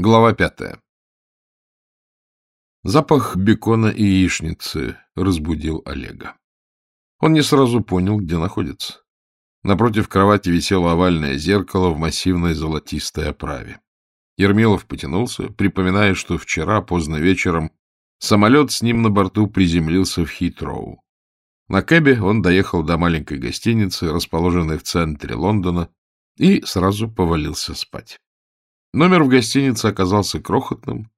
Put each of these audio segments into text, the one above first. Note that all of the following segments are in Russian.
Глава пятая. Запах бекона и яичницы разбудил Олега. Он не сразу понял, где находится. Напротив кровати висело овальное зеркало в массивной золотистой оправе. Ермилов потянулся, припоминая, что вчера, поздно вечером, самолет с ним на борту приземлился в Хитроу. На кэбе он доехал до маленькой гостиницы, расположенной в центре Лондона, и сразу повалился спать. Номер в гостинице оказался крохотным,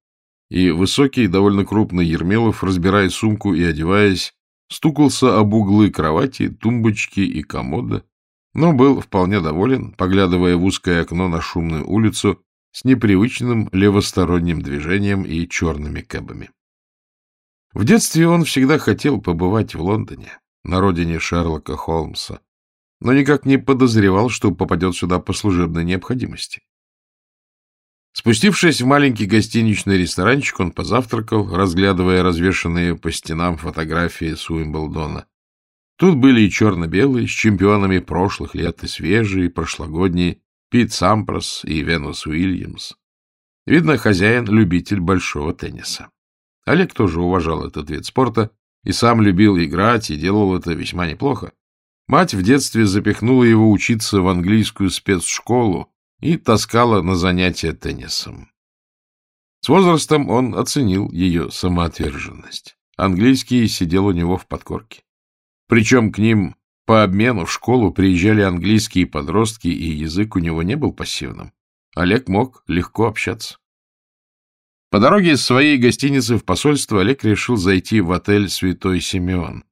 и высокий, довольно крупный Ермилов, разбирая сумку и одеваясь, стукался об углы кровати, тумбочки и комода, но был вполне доволен, поглядывая в узкое окно на шумную улицу с непривычным левосторонним движением и черными кэбами. В детстве он всегда хотел побывать в Лондоне, на родине Шерлока Холмса, но никак не подозревал, что попадет сюда по служебной необходимости. Спустившись в маленький гостиничный ресторанчик, он позавтракал, разглядывая развешанные по стенам фотографии с Уимблдона. Тут были и черно-белые, с чемпионами прошлых лет, и свежие, и прошлогодние, Пит Сампрос и Венус Уильямс. Видно, хозяин — любитель большого тенниса. Олег тоже уважал этот вид спорта и сам любил играть, и делал это весьма неплохо. Мать в детстве запихнула его учиться в английскую спецшколу, и таскала на занятия теннисом. С возрастом он оценил ее самоотверженность. Английский сидел у него в подкорке. Причем к ним по обмену в школу приезжали английские подростки, и язык у него не был пассивным. Олег мог легко общаться. По дороге из своей гостиницы в посольство Олег решил зайти в отель «Святой Симеон»,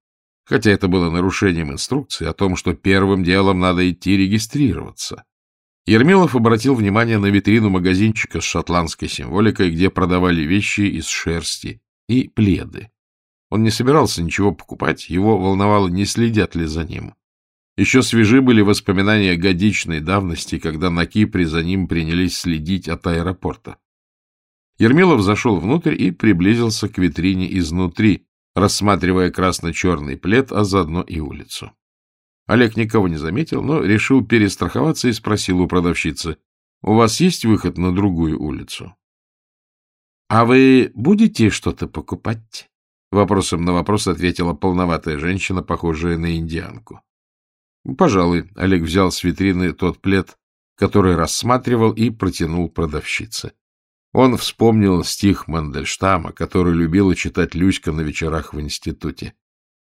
хотя это было нарушением инструкции о том, что первым делом надо идти регистрироваться. Ермилов обратил внимание на витрину магазинчика с шотландской символикой, где продавали вещи из шерсти и пледы. Он не собирался ничего покупать, его волновало, не следят ли за ним. Еще свежи были воспоминания годичной давности, когда на Кипре за ним принялись следить от аэропорта. Ермилов зашел внутрь и приблизился к витрине изнутри, рассматривая красно-черный плед, а заодно и улицу. Олег никого не заметил, но решил перестраховаться и спросил у продавщицы, «У вас есть выход на другую улицу?» «А вы будете что-то покупать?» Вопросом на вопрос ответила полноватая женщина, похожая на индианку. «Пожалуй», — Олег взял с витрины тот плед, который рассматривал и протянул продавщице. Он вспомнил стих Мандельштама, который любила читать Люська на вечерах в институте.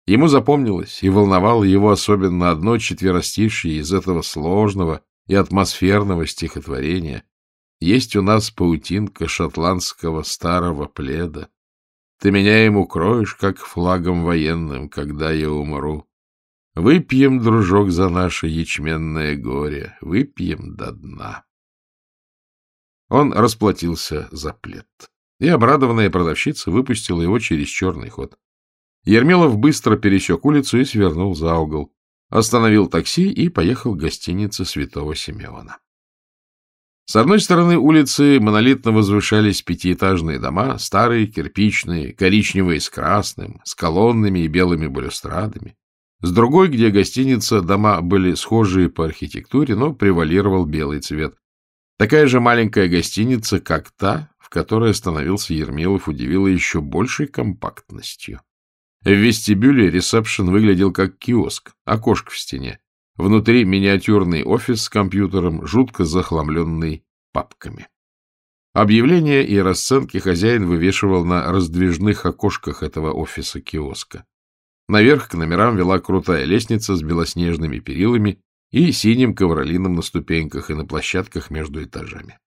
Ему запомнилось и волновало его особенно одно четверостишье из этого сложного и атмосферного стихотворения. Есть у нас паутинка шотландского старого пледа. Ты меня им укроешь, как флагом военным, когда я умру. Выпьем, дружок, за наше ячменное горе, выпьем до дна. Он расплатился за плед, и обрадованная продавщица выпустила его через черный ход. Ермилов быстро пересек улицу и свернул за угол. Остановил такси и поехал к гостинице Святого Симеона. С одной стороны улицы монолитно возвышались пятиэтажные дома, старые, кирпичные, коричневые с красным, с колоннами и белыми балюстрадами. С другой, где гостиница, дома были схожие по архитектуре, но превалировал белый цвет. Такая же маленькая гостиница, как та, в которой остановился Ермилов, удивила еще большей компактностью. В вестибюле ресепшн выглядел как киоск, окошко в стене. Внутри миниатюрный офис с компьютером, жутко захламленный папками. Объявления и расценки хозяин вывешивал на раздвижных окошках этого офиса-киоска. Наверх к номерам вела крутая лестница с белоснежными перилами и синим ковролином на ступеньках и на площадках между этажами.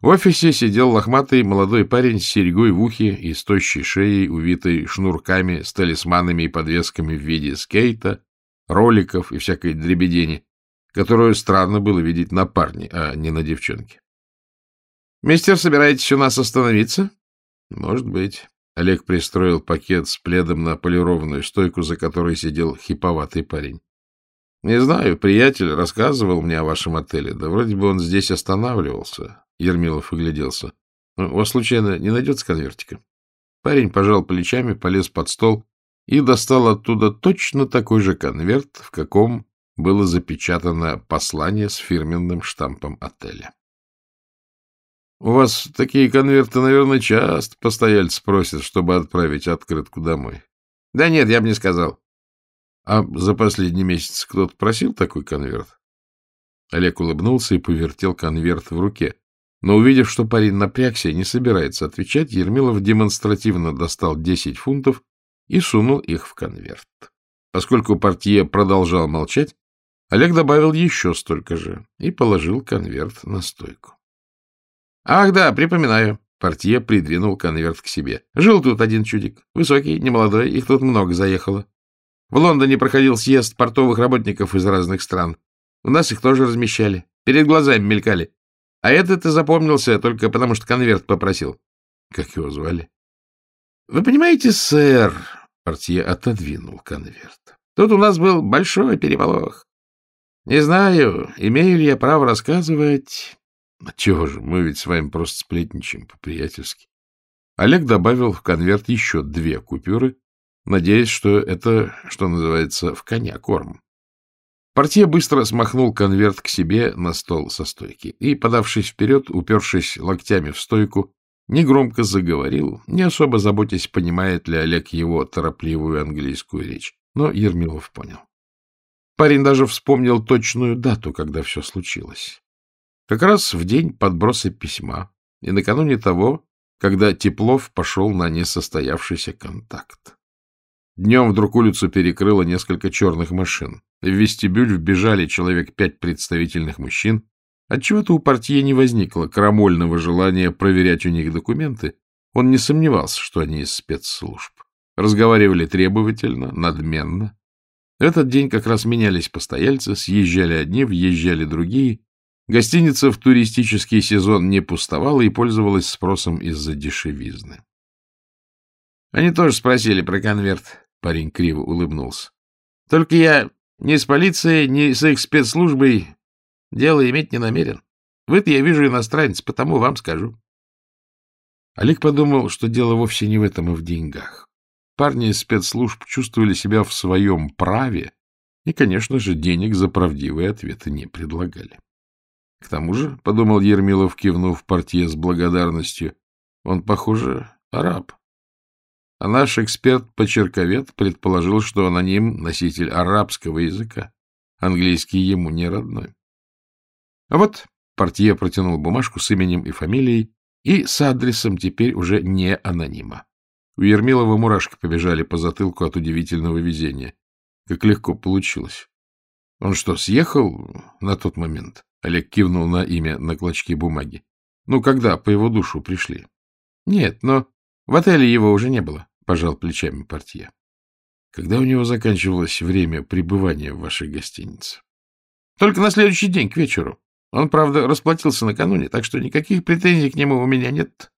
В офисе сидел лохматый молодой парень с серьгой в ухе и с тощей шеей, увитой шнурками с талисманами и подвесками в виде скейта, роликов и всякой дребедени, которую странно было видеть на парне, а не на девчонке. — Мистер, собираетесь у нас остановиться? — Может быть. Олег пристроил пакет с пледом на полированную стойку, за которой сидел хиповатый парень. — Не знаю, приятель рассказывал мне о вашем отеле. Да вроде бы он здесь останавливался. Ермилов огляделся. «Ну, — У вас, случайно, не найдется конвертика? Парень пожал плечами, полез под стол и достал оттуда точно такой же конверт, в каком было запечатано послание с фирменным штампом отеля. У вас такие конверты, наверное, часто постояльцы просят, чтобы отправить открытку домой. Да нет, я бы не сказал. А за последний месяц кто-то просил такой конверт? Олег улыбнулся и повертел конверт в руке. Но, увидев, что парень напрягся и не собирается отвечать, Ермилов демонстративно достал 10 фунтов и сунул их в конверт. Поскольку портье продолжал молчать, Олег добавил еще столько же и положил конверт на стойку. — Ах да, припоминаю. Портье придвинул конверт к себе. Жил тут один чудик. Высокий, немолодой, их тут много заехало. В Лондоне проходил съезд портовых работников из разных стран. У нас их тоже размещали. Перед глазами мелькали. А этот и запомнился только потому, что конверт попросил. Как его звали? — Вы понимаете, сэр, — портье отодвинул конверт. — Тут у нас был большой переполох. Не знаю, имею ли я право рассказывать. Чего же, мы ведь с вами просто сплетничаем по-приятельски. Олег добавил в конверт еще две купюры, надеясь, что это, что называется, в коня корм. Портье быстро смахнул конверт к себе на стол со стойки и, подавшись вперед, упершись локтями в стойку, негромко заговорил, не особо заботясь, понимает ли Олег его торопливую английскую речь. Но Ермилов понял. Парень даже вспомнил точную дату, когда все случилось. Как раз в день подброса письма и накануне того, когда Теплов пошел на несостоявшийся контакт. Днем вдруг улицу перекрыло несколько черных машин. В вестибюль вбежали человек пять представительных мужчин. Отчего-то у партии не возникло крамольного желания проверять у них документы. Он не сомневался, что они из спецслужб. Разговаривали требовательно, надменно, этот день как раз менялись постояльцы, съезжали одни, въезжали другие. Гостиница в туристический сезон не пустовала и пользовалась спросом из-за дешевизны. Они тоже спросили про конверт. Парень криво улыбнулся. Только я ни с полицией, ни с их спецслужбой дело иметь не намерен. Вы-то, я вижу, иностранец, потому вам скажу. Олег подумал, что дело вовсе не в этом, и в деньгах. Парни из спецслужб чувствовали себя в своем праве и, конечно же, денег за правдивые ответы не предлагали. К тому же, — подумал Ермилов, кивнув портье с благодарностью, — он, похоже, араб. А наш эксперт-почерковед предположил, что аноним — носитель арабского языка. Английский ему не родной. А вот портье протянул бумажку с именем и фамилией и с адресом теперь уже не анонима. У Ермилова мурашки побежали по затылку от удивительного везения. Как легко получилось. Он что, съехал на тот момент? Олег кивнул на имя на клочке бумаги. Ну, когда по его душу пришли? Нет, но в отеле его уже не было, пожал плечами портье. Когда у него заканчивалось время пребывания в вашей гостинице? Только на следующий день, к вечеру. Он, правда, расплатился накануне, так что никаких претензий к нему у меня нет.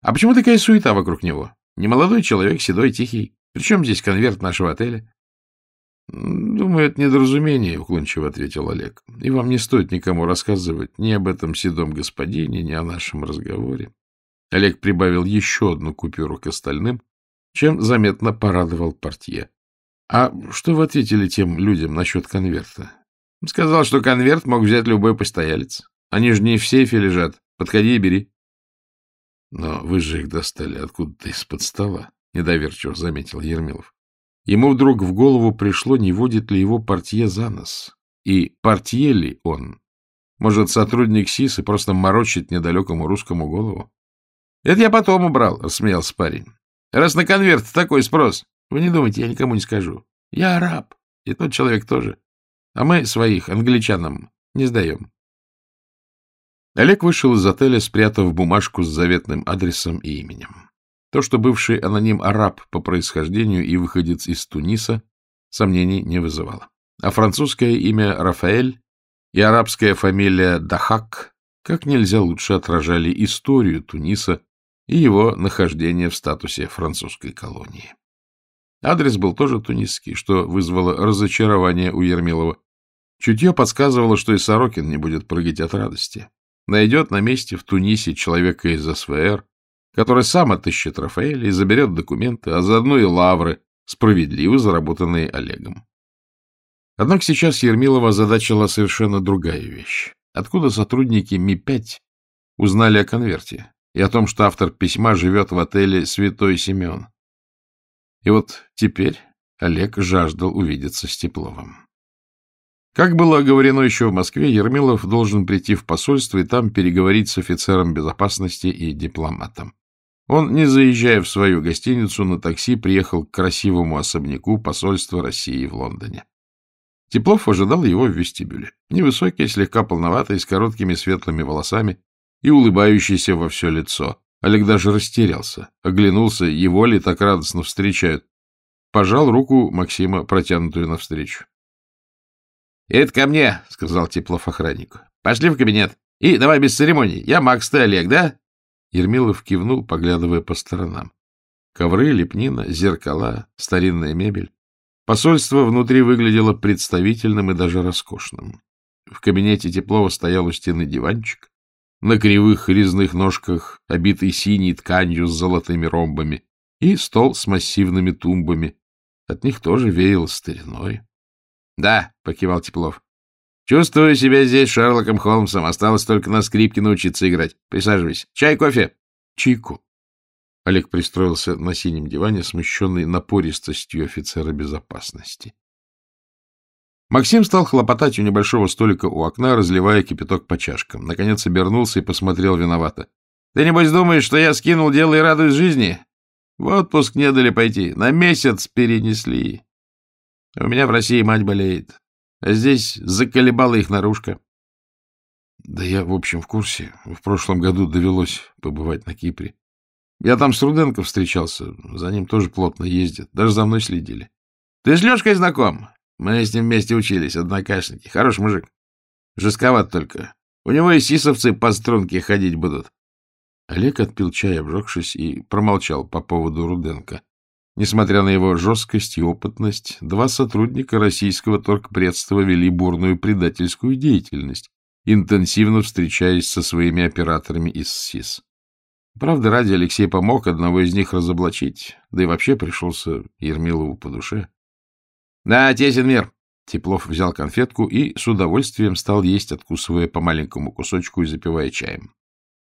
А почему такая суета вокруг него? Немолодой человек, седой, тихий. Причем здесь конверт нашего отеля? — Думаю, это недоразумение, — уклончиво ответил Олег. — И вам не стоит никому рассказывать ни об этом седом господине, ни о нашем разговоре. Олег прибавил еще одну купюру к остальным, чем заметно порадовал портье. — А что вы ответили тем людям насчет конверта? — Сказал, что конверт мог взять любой постоялец. Они же не в сейфе лежат. Подходи и бери. Но вы же их достали откуда-то из-под стола, — недоверчиво заметил Ермилов. Ему вдруг в голову пришло, не водит ли его портье за нос. И портье ли он? Может, сотрудник СИС и просто морочит недалекому русскому голову? — Это я потом убрал, — рассмеялся парень. — Раз на конверт такой спрос, вы не думайте, я никому не скажу. Я араб, и тот человек тоже. А мы своих, англичанам, не сдаем. Олег вышел из отеля, спрятав бумажку с заветным адресом и именем. То, что бывший аноним араб по происхождению и выходец из Туниса, сомнений не вызывало. А французское имя Рафаэль и арабская фамилия Дахак как нельзя лучше отражали историю Туниса и его нахождение в статусе французской колонии. Адрес был тоже тунисский, что вызвало разочарование у Ермилова. Чутье подсказывало, что и Сорокин не будет прыгать от радости найдет на месте в Тунисе человека из СВР, который сам отыщет Рафаэля и заберет документы, а заодно и лавры, справедливо заработанные Олегом. Однако сейчас Ермилова озадачила совершенно другая вещь. Откуда сотрудники Ми-5 узнали о конверте и о том, что автор письма живет в отеле «Святой Семен». И вот теперь Олег жаждал увидеться с Тепловым. Как было оговорено еще в Москве, Ермилов должен прийти в посольство и там переговорить с офицером безопасности и дипломатом. Он, не заезжая в свою гостиницу, на такси приехал к красивому особняку посольства России в Лондоне. Теплов ожидал его в вестибюле. Невысокий, слегка полноватый, с короткими светлыми волосами и улыбающийся во все лицо. Олег даже растерялся, оглянулся, его ли так радостно встречают. Пожал руку Максима, протянутую навстречу. — Это ко мне, — сказал Теплов охраннику. — Пошли в кабинет. И давай без церемоний. Я Макс, ты Олег, да? Ермилов кивнул, поглядывая по сторонам. Ковры, лепнина, зеркала, старинная мебель. Посольство внутри выглядело представительным и даже роскошным. В кабинете Теплова стоял у стены диванчик, на кривых резных ножках, обитый синей тканью с золотыми ромбами, и стол с массивными тумбами. От них тоже веяло стариной. — Да, — покивал Теплов. — Чувствую себя здесь Шерлоком Холмсом. Осталось только на скрипке научиться играть. Присаживайся. Чай, кофе? — Чайку. Олег пристроился на синем диване, смущенный напористостью офицера безопасности. Максим стал хлопотать у небольшого столика у окна, разливая кипяток по чашкам. Наконец обернулся и посмотрел виновато. — Ты, небось, думаешь, что я скинул дело и радуюсь жизни? В отпуск не дали пойти. На месяц перенесли. У меня в России мать болеет. А здесь заколебала их наружка. Да я, в общем, в курсе. В прошлом году довелось побывать на Кипре. Я там с Руденко встречался. За ним тоже плотно ездят. Даже за мной следили. Ты с Лешкой знаком? Мы с ним вместе учились, однокашники. Хороший мужик. Жестковат только. У него и сисовцы по струнке ходить будут. Олег отпил чай, обжегшись, и промолчал по поводу Руденко. Несмотря на его жесткость и опытность, два сотрудника российского торгпредства вели бурную предательскую деятельность, интенсивно встречаясь со своими операторами из СИС. Правда, ради Алексей помог одного из них разоблачить, да и вообще пришелся Ермилову по душе. — Да, тесен мир. Теплов взял конфетку и с удовольствием стал есть, откусывая по маленькому кусочку и запивая чаем.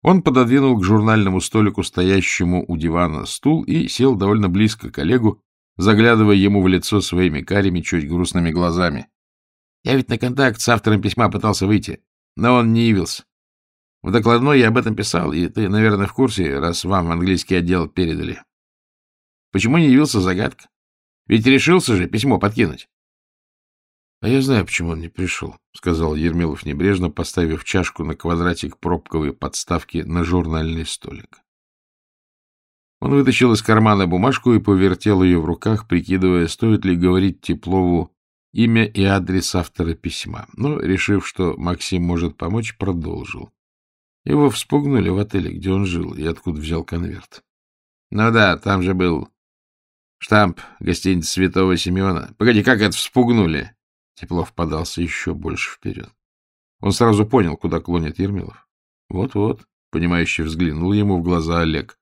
Он пододвинул к журнальному столику, стоящему у дивана, стул и сел довольно близко к Олегу, заглядывая ему в лицо своими карими, чуть грустными глазами. — Я ведь на контакт с автором письма пытался выйти, но он не явился. В докладной я об этом писал, и ты, наверное, в курсе, раз вам английский отдел передали. Почему не явился загадка? Ведь решился же письмо подкинуть. — А я знаю, почему он не пришел, — сказал Ермилов небрежно, поставив чашку на квадратик пробковой подставки на журнальный столик. Он вытащил из кармана бумажку и повертел ее в руках, прикидывая, стоит ли говорить Теплову имя и адрес автора письма. Но, решив, что Максим может помочь, продолжил. Его вспугнули в отеле, где он жил, и откуда взял конверт. — Ну да, там же был штамп гостиницы Святого Симеона. Погоди, как это вспугнули? Теплов подался еще больше вперед. Он сразу понял, куда клонит Ермилов. Вот-вот, понимающе взглянул ему в глаза Олег.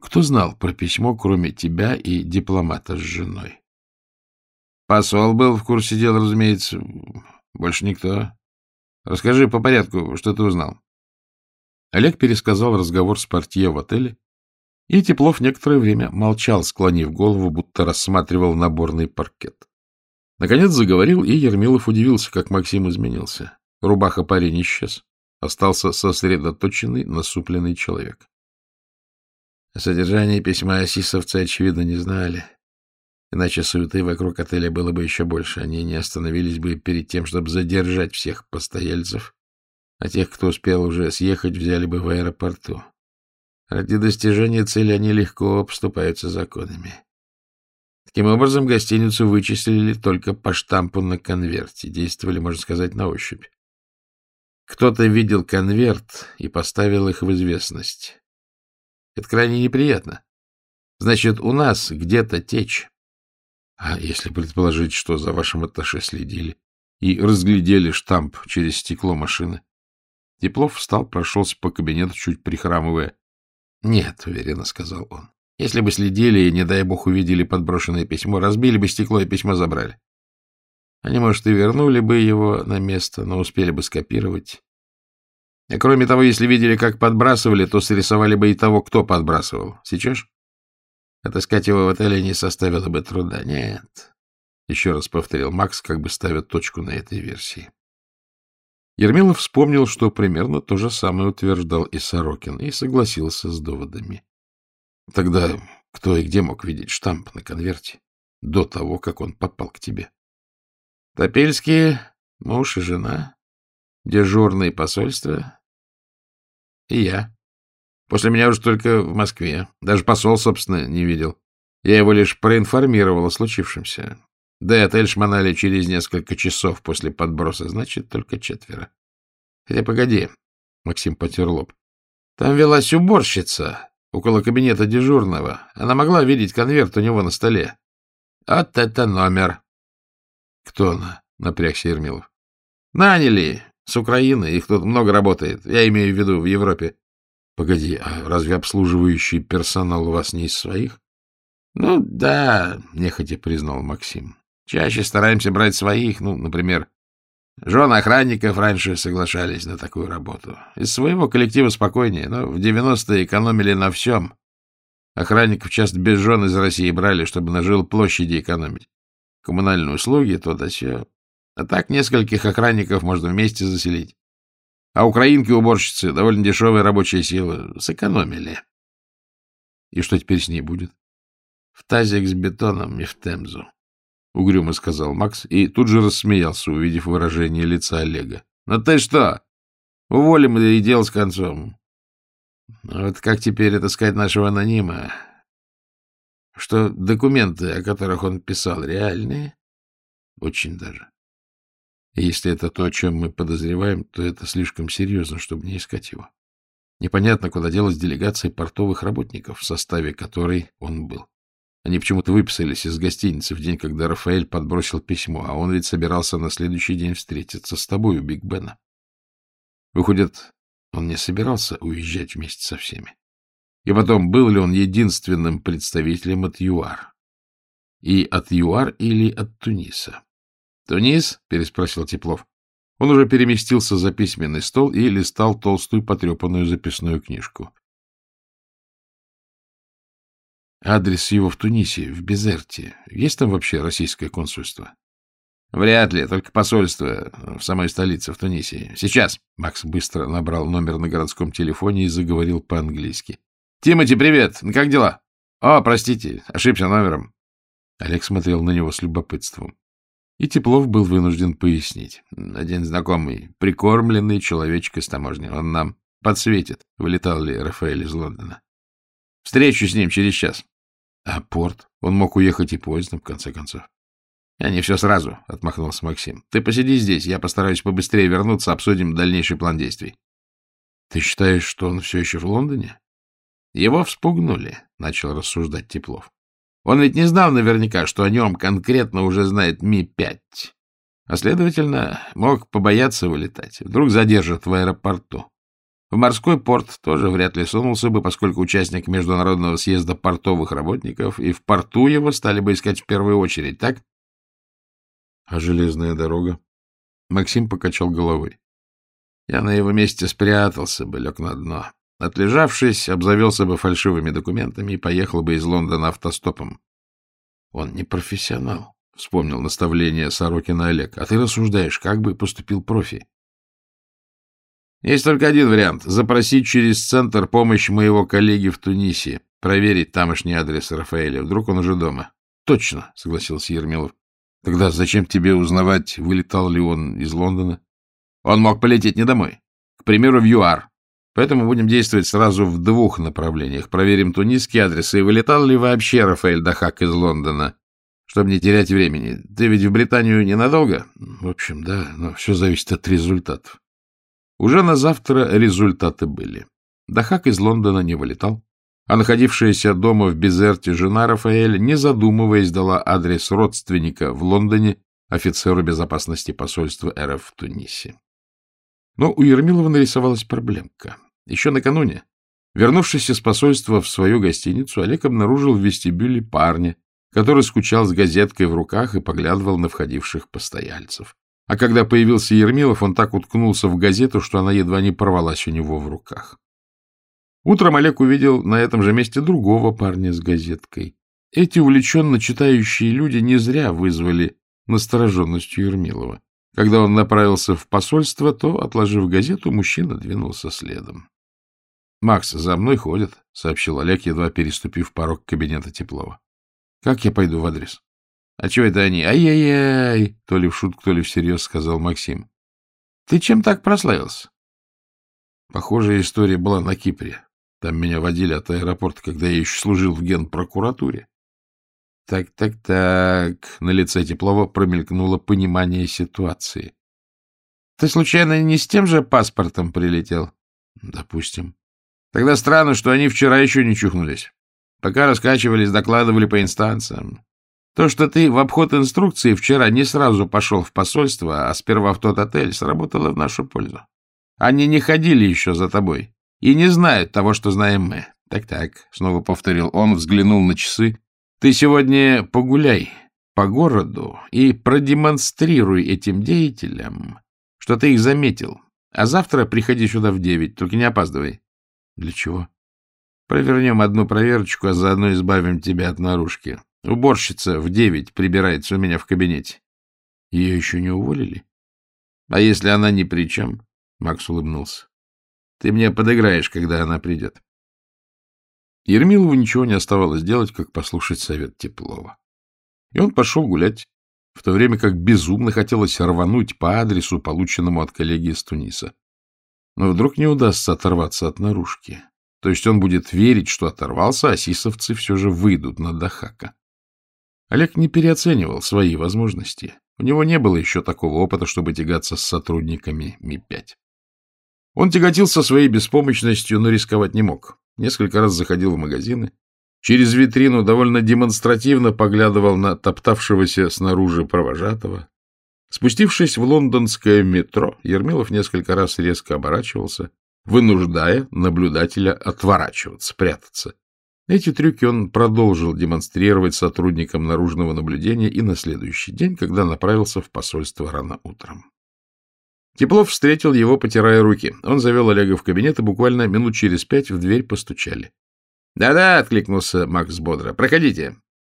Кто знал про письмо, кроме тебя и дипломата с женой? Посол был в курсе дела, разумеется. Больше никто. Расскажи по порядку, что ты узнал. Олег пересказал разговор с портье в отеле, и Теплов некоторое время молчал, склонив голову, будто рассматривал наборный паркет. Наконец заговорил, и Ермилов удивился, как Максим изменился. Рубаха парень исчез. Остался сосредоточенный, насупленный человек. Содержание письма осисовцы, очевидно, не знали. Иначе суеты вокруг отеля было бы еще больше. Они не остановились бы перед тем, чтобы задержать всех постояльцев а тех, кто успел уже съехать, взяли бы в аэропорту. Ради достижения цели они легко обступаются законами. Таким образом, гостиницу вычислили только по штампу на конверте, действовали, можно сказать, на ощупь. Кто-то видел конверт и поставил их в известность. Это крайне неприятно. Значит, у нас где-то течь. А если предположить, что за вашим атташе следили и разглядели штамп через стекло машины? Теплов встал, прошелся по кабинету, чуть прихрамывая. — Нет, — уверенно сказал он. — Если бы следили и, не дай бог, увидели подброшенное письмо, разбили бы стекло и письмо забрали. Они, может, и вернули бы его на место, но успели бы скопировать. А кроме того, если видели, как подбрасывали, то срисовали бы и того, кто подбрасывал. Сейчас? Отыскать его в отеле не составило бы труда. Нет. Еще раз повторил Макс, как бы ставя точку на этой версии. Ермилов вспомнил, что примерно то же самое утверждал и Сорокин, и согласился с доводами. Тогда кто и где мог видеть штамп на конверте до того, как он попал к тебе? Топельские, муж и жена, дежурные посольства и я. После меня уже только в Москве. Даже посол, собственно, не видел. Я его лишь проинформировал о случившемся. Да отель шмонали через несколько часов после подброса, значит, только четверо. Хотя погоди, Максим потер лоб. Там велась уборщица около кабинета дежурного. Она могла видеть конверт у него на столе. Вот это номер. Кто она? Напрягся Ермилов. Наняли. С Украины. Их тут много работает. Я имею в виду в Европе. Погоди, а разве обслуживающий персонал у вас не из своих? Ну, да, нехотя признал Максим. Чаще стараемся брать своих, ну, например, жены охранников раньше соглашались на такую работу. Из своего коллектива спокойнее, но в 90-е экономили на всем. Охранников часто без жен из России брали, чтобы на жилплощади экономить. Коммунальные услуги, то да сё. А так нескольких охранников можно вместе заселить. А украинки-уборщицы довольно дешевая рабочая сила. Сэкономили. И что теперь с ней будет? В тазик с бетоном и в Темзу. Угрюмо сказал Макс и тут же рассмеялся, увидев выражение лица Олега. — Ну ты что? Уволим и дело с концом. Вот как теперь это сказать нашего анонима? Что документы, о которых он писал, реальные? Очень даже. Если это то, о чем мы подозреваем, то это слишком серьезно, чтобы не искать его. Непонятно, куда делась делегация портовых работников, в составе которой он был. Они почему-то выписались из гостиницы в день, когда Рафаэль подбросил письмо, а он ведь собирался на следующий день встретиться с тобой у Биг Бена. Выходит, он не собирался уезжать вместе со всеми. И потом, был ли он единственным представителем от ЮАР? И от ЮАР или от Туниса? — Тунис? — переспросил Теплов. Он уже переместился за письменный стол и листал толстую потрепанную записную книжку. Адрес его в Тунисе, в Безерте. Есть там вообще российское консульство? Вряд ли, только посольство в самой столице, в Тунисе. Сейчас. Макс быстро набрал номер на городском телефоне и заговорил по-английски. Тимати, привет! Как дела? О, простите, ошибся номером. Олег смотрел на него с любопытством. И Теплов был вынужден пояснить. Один знакомый, прикормленный человечек из таможни. Он нам подсветит, вылетал ли Рафаэль из Лондона. Встречу с ним через час. А порт? Он мог уехать и поездом, в конце концов. Я не все сразу, — отмахнулся Максим. Ты посиди здесь, я постараюсь побыстрее вернуться, обсудим дальнейший план действий. Ты считаешь, что он все еще в Лондоне? Его вспугнули, — начал рассуждать Теплов. Он ведь не знал наверняка, что о нем конкретно уже знает Ми-5. А, следовательно, мог побояться вылетать. Вдруг задержат в аэропорту. В морской порт тоже вряд ли сунулся бы, поскольку участник Международного съезда портовых работников, и в порту его стали бы искать в первую очередь, так? А железная дорога? Максим покачал головой. Я на его месте спрятался бы, лег на дно. Отлежавшись, обзавелся бы фальшивыми документами и поехал бы из Лондона автостопом. Он не профессионал, — вспомнил наставление Сорокина Олег. А ты рассуждаешь, как бы поступил профи. Есть только один вариант — запросить через центр помощь моего коллеги в Тунисе, проверить тамошний адрес Рафаэля. Вдруг он уже дома. — Точно, — согласился Ермилов. — Тогда зачем тебе узнавать, вылетал ли он из Лондона? Он мог полететь не домой. К примеру, в ЮАР. Поэтому будем действовать сразу в двух направлениях. Проверим тунисский адрес и вылетал ли вообще Рафаэль Дахак из Лондона, чтобы не терять времени. Ты ведь в Британию ненадолго? В общем, да, но все зависит от результатов. Уже на завтра результаты были. Дахак из Лондона не вылетал, а находившаяся дома в Безерте жена Рафаэль, не задумываясь, дала адрес родственника в Лондоне офицеру безопасности посольства РФ в Тунисе. Но у Ермилова нарисовалась проблемка. Еще накануне, вернувшись из посольства в свою гостиницу, Олег обнаружил в вестибюле парня, который скучал с газеткой в руках и поглядывал на входивших постояльцев. А когда появился Ермилов, он так уткнулся в газету, что она едва не порвалась у него в руках. Утром Олег увидел на этом же месте другого парня с газеткой. Эти увлеченно читающие люди не зря вызвали настороженность Ермилова. Когда он направился в посольство, то, отложив газету, мужчина двинулся следом. — Макс, за мной ходят, — сообщил Олег, едва переступив порог кабинета Теплова. — Как я пойду в адрес? — А чего это они? Ай-яй-яй! То ли в шутку, то ли всерьез, — сказал Максим. — Ты чем так прославился? Похожая история была на Кипре. Там меня водили от аэропорта, когда я еще служил в генпрокуратуре. Так, так, так. На лице Теплова промелькнуло понимание ситуации. Ты случайно не с тем же паспортом прилетел? Допустим. Тогда странно, что они вчера еще не чухнулись. Пока раскачивались, докладывали по инстанциям. То, что ты в обход инструкции вчера не сразу пошел в посольство, а сперва в тот отель, сработало в нашу пользу. Они не ходили еще за тобой и не знают того, что знаем мы. Так-так, снова повторил он, взглянул на часы. Ты сегодня погуляй по городу и продемонстрируй этим деятелям, что ты их заметил. А завтра приходи сюда в девять, только не опаздывай. Для чего? Провернем одну проверочку, а заодно избавим тебя от наружки. Уборщица в девять прибирается у меня в кабинете. Ее еще не уволили? А если она ни при чем? Макс улыбнулся. Ты мне подыграешь, когда она придет. Ермилову ничего не оставалось делать, как послушать совет Теплова. И он пошел гулять, в то время как безумно хотелось рвануть по адресу, полученному от коллеги из Туниса. Но вдруг не удастся оторваться от наружки. То есть он будет верить, что оторвался, а сисовцы все же выйдут на Дахака. Олег не переоценивал свои возможности. У него не было еще такого опыта, чтобы тягаться с сотрудниками Ми-5. Он тяготился своей беспомощностью, но рисковать не мог. Несколько раз заходил в магазины. Через витрину довольно демонстративно поглядывал на топтавшегося снаружи провожатого. Спустившись в лондонское метро, Ермилов несколько раз резко оборачивался, вынуждая наблюдателя отворачиваться, прятаться. Эти трюки он продолжил демонстрировать сотрудникам наружного наблюдения и на следующий день, когда направился в посольство рано утром. Теплов встретил его, потирая руки. Он завел Олега в кабинет, и буквально минут через пять в дверь постучали. «Да-да», — откликнулся Макс бодро, — «проходите».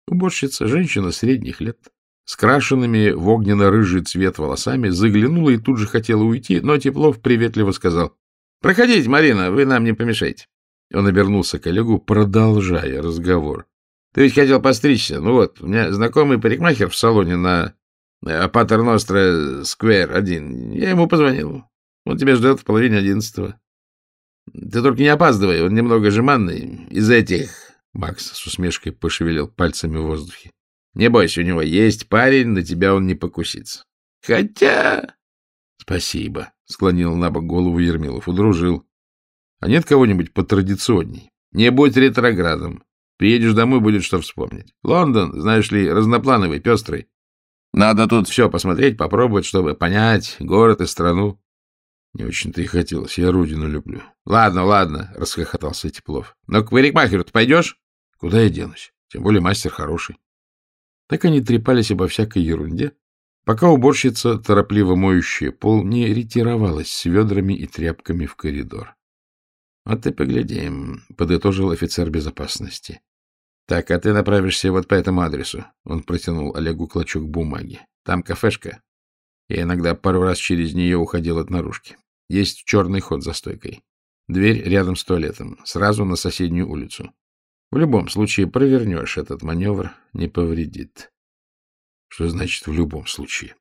Уборщица, женщина средних лет, с крашенными в огненно-рыжий цвет волосами, заглянула и тут же хотела уйти, но Теплов приветливо сказал, «Проходите, Марина, вы нам не помешаете». Он обернулся к Олегу, продолжая разговор. «Ты ведь хотел постричься. Ну вот, у меня знакомый парикмахер в салоне на а Патер Ностра Сквер один. Я ему позвонил. Он тебя ждет в половине одиннадцатого. Ты только не опаздывай, он немного жеманный. Из этих... Макс с усмешкой пошевелил пальцами в воздухе. Не бойся, у него есть парень, на тебя он не покусится. Хотя... Спасибо, склонил на бок голову Ермилов. Удружил. А нет кого-нибудь потрадиционней? Не будь ретроградом. Приедешь домой, будет что вспомнить. Лондон, знаешь ли, разноплановый, пестрый. Надо тут все посмотреть, попробовать, чтобы понять город и страну. Не очень-то и хотелось, я родину люблю. Ладно, ладно, расхохотался Теплов. Но к парикмахеру ты пойдешь? Куда я денусь? Тем более мастер хороший. Так они трепались обо всякой ерунде, пока уборщица, торопливо моющая пол, не ретировалась с ведрами и тряпками в коридор. — Вот и поглядим, — подытожил офицер безопасности. — Так, а ты направишься вот по этому адресу. Он протянул Олегу клочок бумаги. Там кафешка. Я иногда пару раз через нее уходил от наружки. Есть черный ход за стойкой. Дверь рядом с туалетом, сразу на соседнюю улицу. В любом случае провернешь этот маневр, не повредит. Что значит «в любом случае»?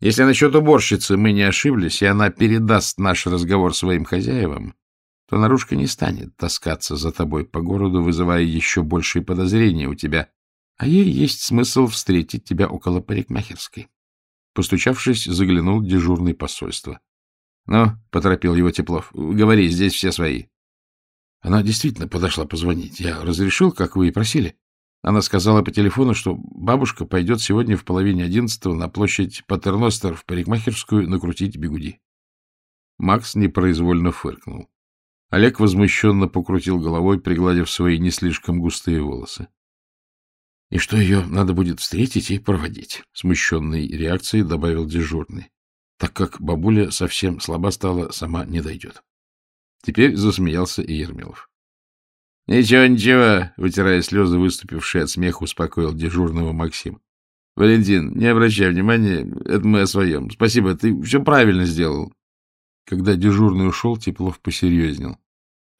Если насчет уборщицы мы не ошиблись, и она передаст наш разговор своим хозяевам, то наружка не станет таскаться за тобой по городу, вызывая еще большие подозрения у тебя, а ей есть смысл встретить тебя около парикмахерской. Постучавшись, заглянул дежурный посольство. — Ну, — поторопил его Теплов, — говори, здесь все свои. Она действительно подошла позвонить. Я разрешил, как вы и просили. Она сказала по телефону, что бабушка пойдет сегодня в половине одиннадцатого на площадь Патерностер в парикмахерскую накрутить бегуди. Макс непроизвольно фыркнул. Олег возмущенно покрутил головой, пригладив свои не слишком густые волосы. И что ее надо будет встретить и проводить, — смущенной реакцией добавил дежурный, так как бабуля совсем слаба стала, сама не дойдет. Теперь засмеялся и Ермилов. — Ничего, ничего, — вытирая слезы, выступившие от смеха, успокоил дежурного Максим. — Валентин, не обращай внимания, это мы о своем. Спасибо, ты все правильно сделал. Когда дежурный ушел, Теплов посерьезнел.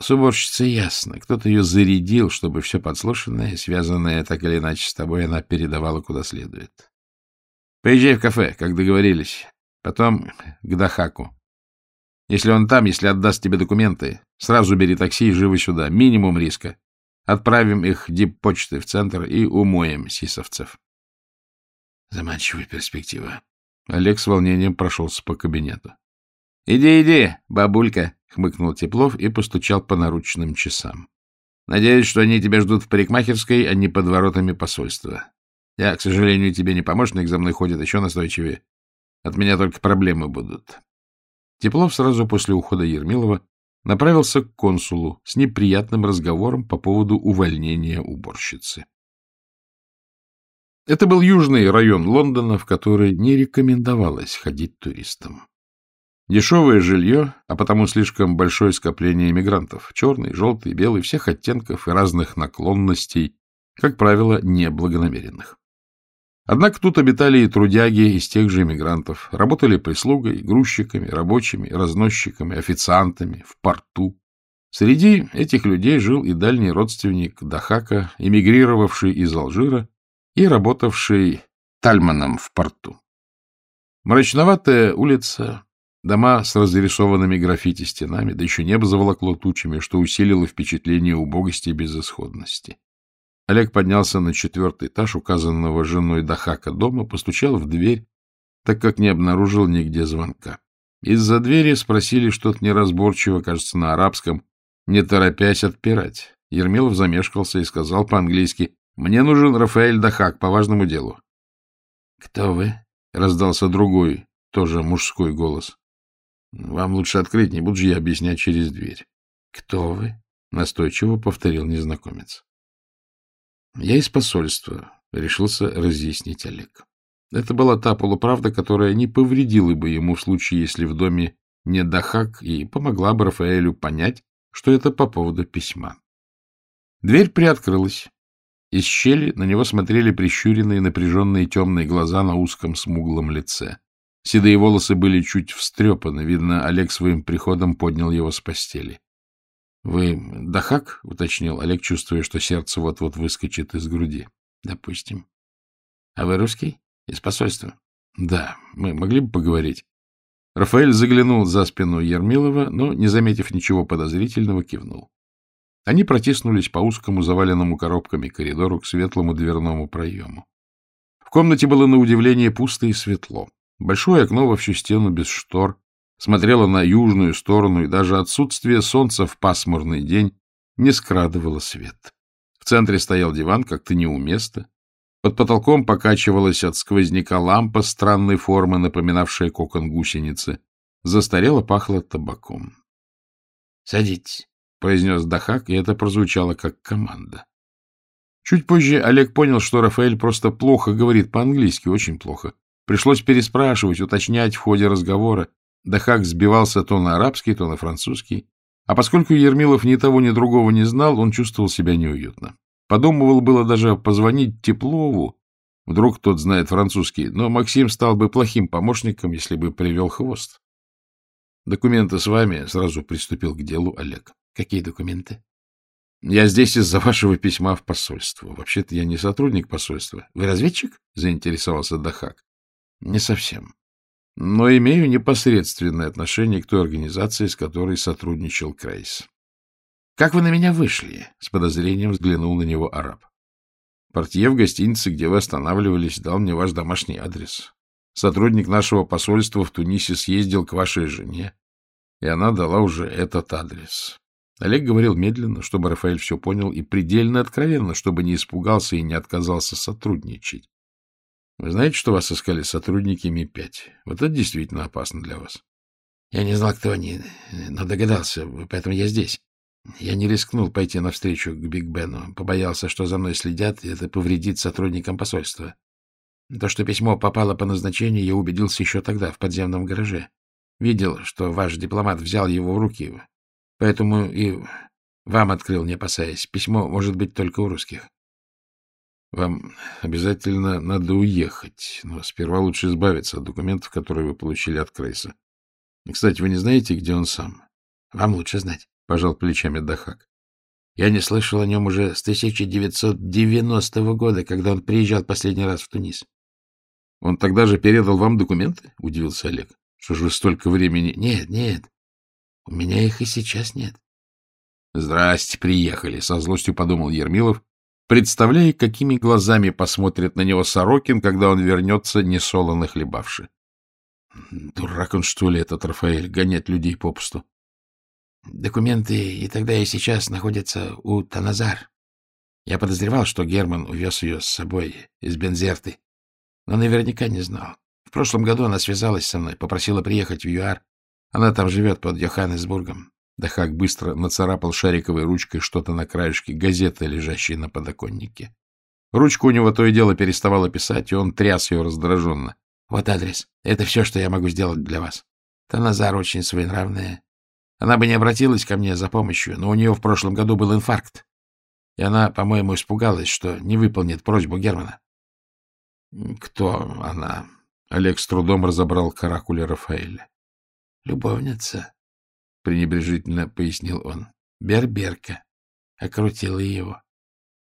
С уборщицей ясно. Кто-то ее зарядил, чтобы все подслушанное, связанное так или иначе с тобой, она передавала куда следует. Поезжай в кафе, как договорились. Потом к Дахаку. Если он там, если отдаст тебе документы, сразу бери такси и живо сюда. Минимум риска. Отправим их дип-почты в центр и умоем сисовцев. Заманчивая перспектива. Олег с волнением прошелся по кабинету. — Иди, иди, бабулька, — хмыкнул Теплов и постучал по наручным часам. — Надеюсь, что они тебя ждут в парикмахерской, а не под воротами посольства. Я, к сожалению, тебе не помощник, за мной ходит еще настойчивее. От меня только проблемы будут. Теплов сразу после ухода Ермилова направился к консулу с неприятным разговором по поводу увольнения уборщицы. Это был южный район Лондона, в который не рекомендовалось ходить туристам. Дешевое жилье, а потому слишком большое скопление иммигрантов. Черный, желтый, белый, всех оттенков и разных наклонностей, как правило, неблагонамеренных. Однако тут обитали и трудяги из тех же иммигрантов, работали прислугой, грузчиками, рабочими, разносчиками, официантами, в порту. Среди этих людей жил и дальний родственник Дахака, эмигрировавший из Алжира и работавший тальманом в порту. Мрачноватая улица, Дома с разрисованными граффити стенами, да еще небо заволокло тучами, что усилило впечатление убогости и безысходности. Олег поднялся на четвертый этаж указанного женой Дахака дома, постучал в дверь, так как не обнаружил нигде звонка. Из-за двери спросили что-то неразборчиво, кажется, на арабском, не торопясь отпирать. Ермилов замешкался и сказал по-английски, «Мне нужен Рафаэль Дахак по важному делу». «Кто вы?» — раздался другой, тоже мужской голос. Вам лучше открыть, не буду же я объяснять через дверь. — Кто вы? — настойчиво повторил незнакомец. — Я из посольства, — решился разъяснить Олег. Это была та полуправда, которая не повредила бы ему в случае, если в доме не Дахак, и помогла бы Рафаэлю понять, что это по поводу письма. Дверь приоткрылась. Из щели на него смотрели прищуренные напряженные темные глаза на узком смуглом лице. Седые волосы были чуть встрепаны. Видно, Олег своим приходом поднял его с постели. — Вы Дахак? — уточнил Олег, чувствуя, что сердце вот-вот выскочит из груди. — Допустим. — А вы русский? Из посольства? — Да. Мы могли бы поговорить? Рафаэль заглянул за спину Ермилова, но, не заметив ничего подозрительного, кивнул. Они протиснулись по узкому, заваленному коробками коридору к светлому дверному проему. В комнате было на удивление пусто и светло. Большое окно во всю стену без штор смотрело на южную сторону, и даже отсутствие солнца в пасмурный день не скрадывало свет. В центре стоял диван, как-то не у места. Под потолком покачивалась от сквозняка лампа странной формы, напоминавшая кокон гусеницы. Застарело пахло табаком. — Садитесь, — произнес Дахак, и это прозвучало как команда. Чуть позже Олег понял, что Рафаэль просто плохо говорит по-английски, очень плохо. Пришлось переспрашивать, уточнять в ходе разговора. Дахак сбивался то на арабский, то на французский. А поскольку Ермилов ни того, ни другого не знал, он чувствовал себя неуютно. Подумывал было даже позвонить Теплову, вдруг тот знает французский, но Максим стал бы плохим помощником, если бы привел хвост. «Документы с вами?» — сразу приступил к делу Олег. «Какие документы?» «Я здесь из-за вашего письма в посольство. Вообще-то я не сотрудник посольства. Вы разведчик?» — заинтересовался Дахак. Не совсем. Но имею непосредственное отношение к той организации, с которой сотрудничал Крейс. — Как вы на меня вышли? — с подозрением взглянул на него араб. — Портье в гостинице, где вы останавливались, дал мне ваш домашний адрес. Сотрудник нашего посольства в Тунисе съездил к вашей жене, и она дала уже этот адрес. Олег говорил медленно, чтобы Рафаэль все понял, и предельно откровенно, чтобы не испугался и не отказался сотрудничать. Вы знаете, что вас искали сотрудники Ми-5? Вот это действительно опасно для вас. Я не знал, кто они, но догадался, поэтому я здесь. Я не рискнул пойти навстречу к Биг Бену, побоялся, что за мной следят, и это повредит сотрудникам посольства. То, что письмо попало по назначению, я убедился еще тогда, в подземном гараже. Видел, что ваш дипломат взял его в руки, поэтому и вам открыл, не опасаясь. Письмо может быть только у русских. Вам обязательно надо уехать, но сперва лучше избавиться от документов, которые вы получили от Крейса. Кстати, вы не знаете, где он сам? Вам лучше знать, — пожал плечами Дахак. Я не слышал о нем уже с 1990 года, когда он приезжал последний раз в Тунис. Он тогда же передал вам документы? — удивился Олег. — Что же вы столько времени... — Нет, нет. У меня их и сейчас нет. — Здрасте, приехали, — со злостью подумал Ермилов, представляя, какими глазами посмотрит на него Сорокин, когда он вернется, несолоно хлебавши. Дурак он, что ли, этот Рафаэль, гонять людей попусту. Документы и тогда, и сейчас находятся у Таназар. Я подозревал, что Герман увез ее с собой из Бензерты, но наверняка не знал. В прошлом году она связалась со мной, попросила приехать в ЮАР. Она там живет под Йоханнесбургом. Дахак быстро нацарапал шариковой ручкой что-то на краешке газеты, лежащей на подоконнике. Ручку у него то и дело переставала писать, и он тряс ее раздраженно. — Вот адрес. Это все, что я могу сделать для вас. Таназар очень своенравная. Она бы не обратилась ко мне за помощью, но у нее в прошлом году был инфаркт. И она, по-моему, испугалась, что не выполнит просьбу Германа. — Кто она? Олег с трудом разобрал каракули Рафаэля. — Любовница, — пренебрежительно пояснил он. — Берберка. Окрутила его.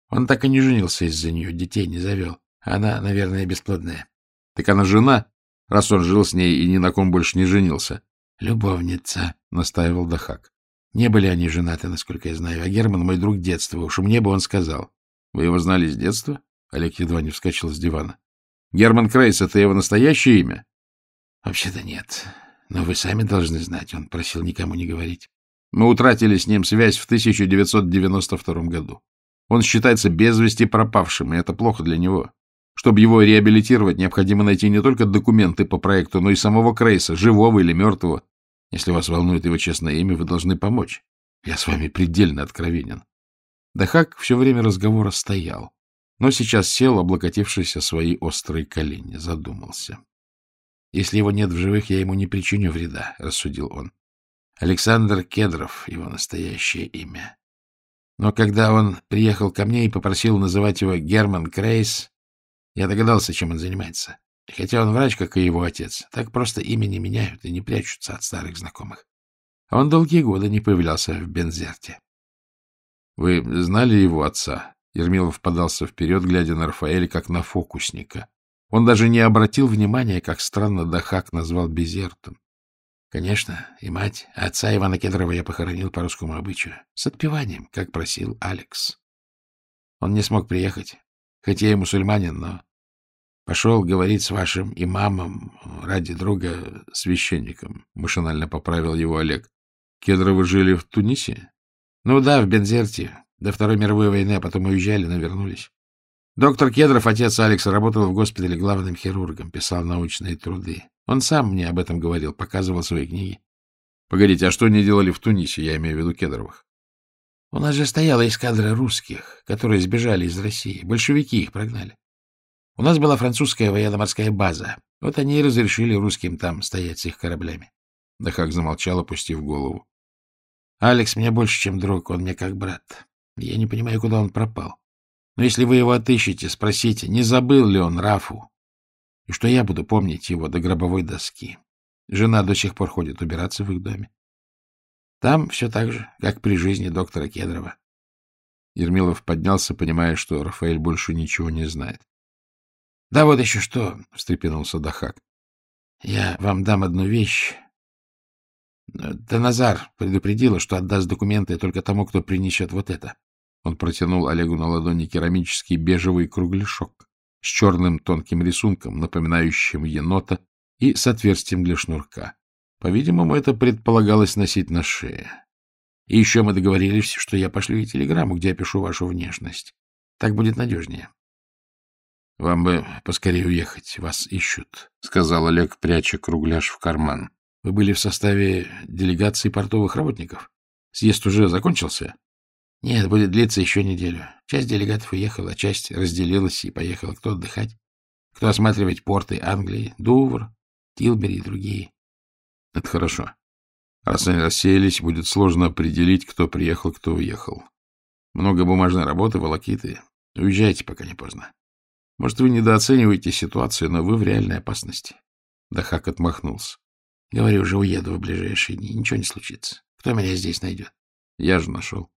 Он так и не женился из-за нее, детей не завел. Она, наверное, бесплодная. — Так она жена, раз он жил с ней и ни на ком больше не женился. — Любовница, — настаивал Дахак. Не были они женаты, насколько я знаю, а Герман мой друг детства. Уж мне бы он сказал. — Вы его знали с детства? Олег едва не вскочил с дивана. Герман Крейс — это его настоящее имя? — Вообще-то нет. Но вы сами должны знать. Он просил никому не говорить. Мы утратили с ним связь в 1992 году. Он считается без вести пропавшим, и это плохо для него. Чтобы его реабилитировать, необходимо найти не только документы по проекту, но и самого Крейса, живого или мертвого. Если вас волнует его честное имя, вы должны помочь. Я с вами предельно откровенен. Дахак все время разговора стоял но сейчас сел, облокотившись о свои острые колени, задумался. — Если его нет в живых, я ему не причиню вреда, — рассудил он. Александр Кедров — его настоящее имя. Но когда он приехал ко мне и попросил называть его Герман Крейс, я догадался, чем он занимается. Хотя он врач, как и его отец, так просто имя не меняют и не прячутся от старых знакомых. Он долгие годы не появлялся в Бензерте. — Вы знали его отца? Ермилов подался вперед, глядя на Рафаэля, как на фокусника. Он даже не обратил внимания, как странно Дахак назвал Безертом. Конечно, и мать, отца Ивана Кедрова я похоронил по русскому обычаю, с отпеванием, как просил Алекс. Он не смог приехать, хоть я и мусульманин, но пошел говорить с вашим имамом ради друга священником, — машинально поправил его Олег. Кедровы жили в Тунисе? Ну да, в Бензерте, до Второй мировой войны, а потом уезжали, но вернулись. Доктор Кедров, отец Алекса, работал в госпитале главным хирургом, писал научные труды. Он сам мне об этом говорил, показывал свои книги. Погодите, а что они делали в Тунисе, я имею в виду Кедровых? У нас же стояла эскадра русских, которые сбежали из России. Большевики их прогнали. У нас была французская военно-морская база. Вот они и разрешили русским там стоять с их кораблями. Да как замолчал, опустив голову. Алекс мне больше, чем друг, он мне как брат. Я не понимаю, куда он пропал. Но если вы его отыщете, спросите, не забыл ли он Рафу, и что я буду помнить его до гробовой доски. Жена до сих пор ходит убираться в их доме. Там все так же, как при жизни доктора Кедрова. Ермилов поднялся, понимая, что Рафаэль больше ничего не знает. — Да вот еще что, — встрепенулся Дахак. — Я вам дам одну вещь. Таназар предупредила, что отдаст документы только тому, кто принесет вот это. Он протянул Олегу на ладони керамический бежевый кругляшок с черным тонким рисунком, напоминающим енота, и с отверстием для шнурка. По-видимому, это предполагалось носить на шее. И еще мы договорились, что я пошлю ей телеграмму, где опишу вашу внешность. Так будет надежнее. — Вам бы поскорее уехать, вас ищут, — сказал Олег, пряча кругляш в карман. — Вы были в составе делегации портовых работников? Съезд уже закончился? Нет, будет длиться еще неделю. Часть делегатов уехала, часть разделилась и поехала. Кто отдыхать? Кто осматривать порты Англии, Дувр, Тилбери и другие. Это хорошо. Раз они рассеялись, будет сложно определить, кто приехал, кто уехал. Много бумажной работы, волокиты. Уезжайте, пока не поздно. Может, вы недооцениваете ситуацию, но вы в реальной опасности. Дахак отмахнулся. Говорю, уже уеду в ближайшие дни. Ничего не случится. Кто меня здесь найдет? Я же нашел.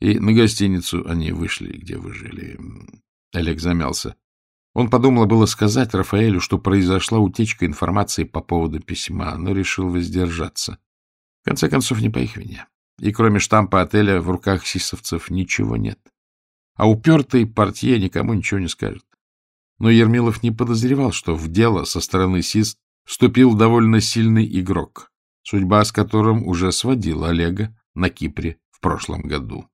И на гостиницу они вышли, где вы жили. Олег замялся. Он подумал было сказать Рафаэлю, что произошла утечка информации по поводу письма, но решил воздержаться. В конце концов, не по их вине. И кроме штампа отеля в руках сисовцев ничего нет. А упертый портье никому ничего не скажет. Но Ермилов не подозревал, что в дело со стороны СИС вступил довольно сильный игрок, судьба с которым уже сводила Олега на Кипре в прошлом году.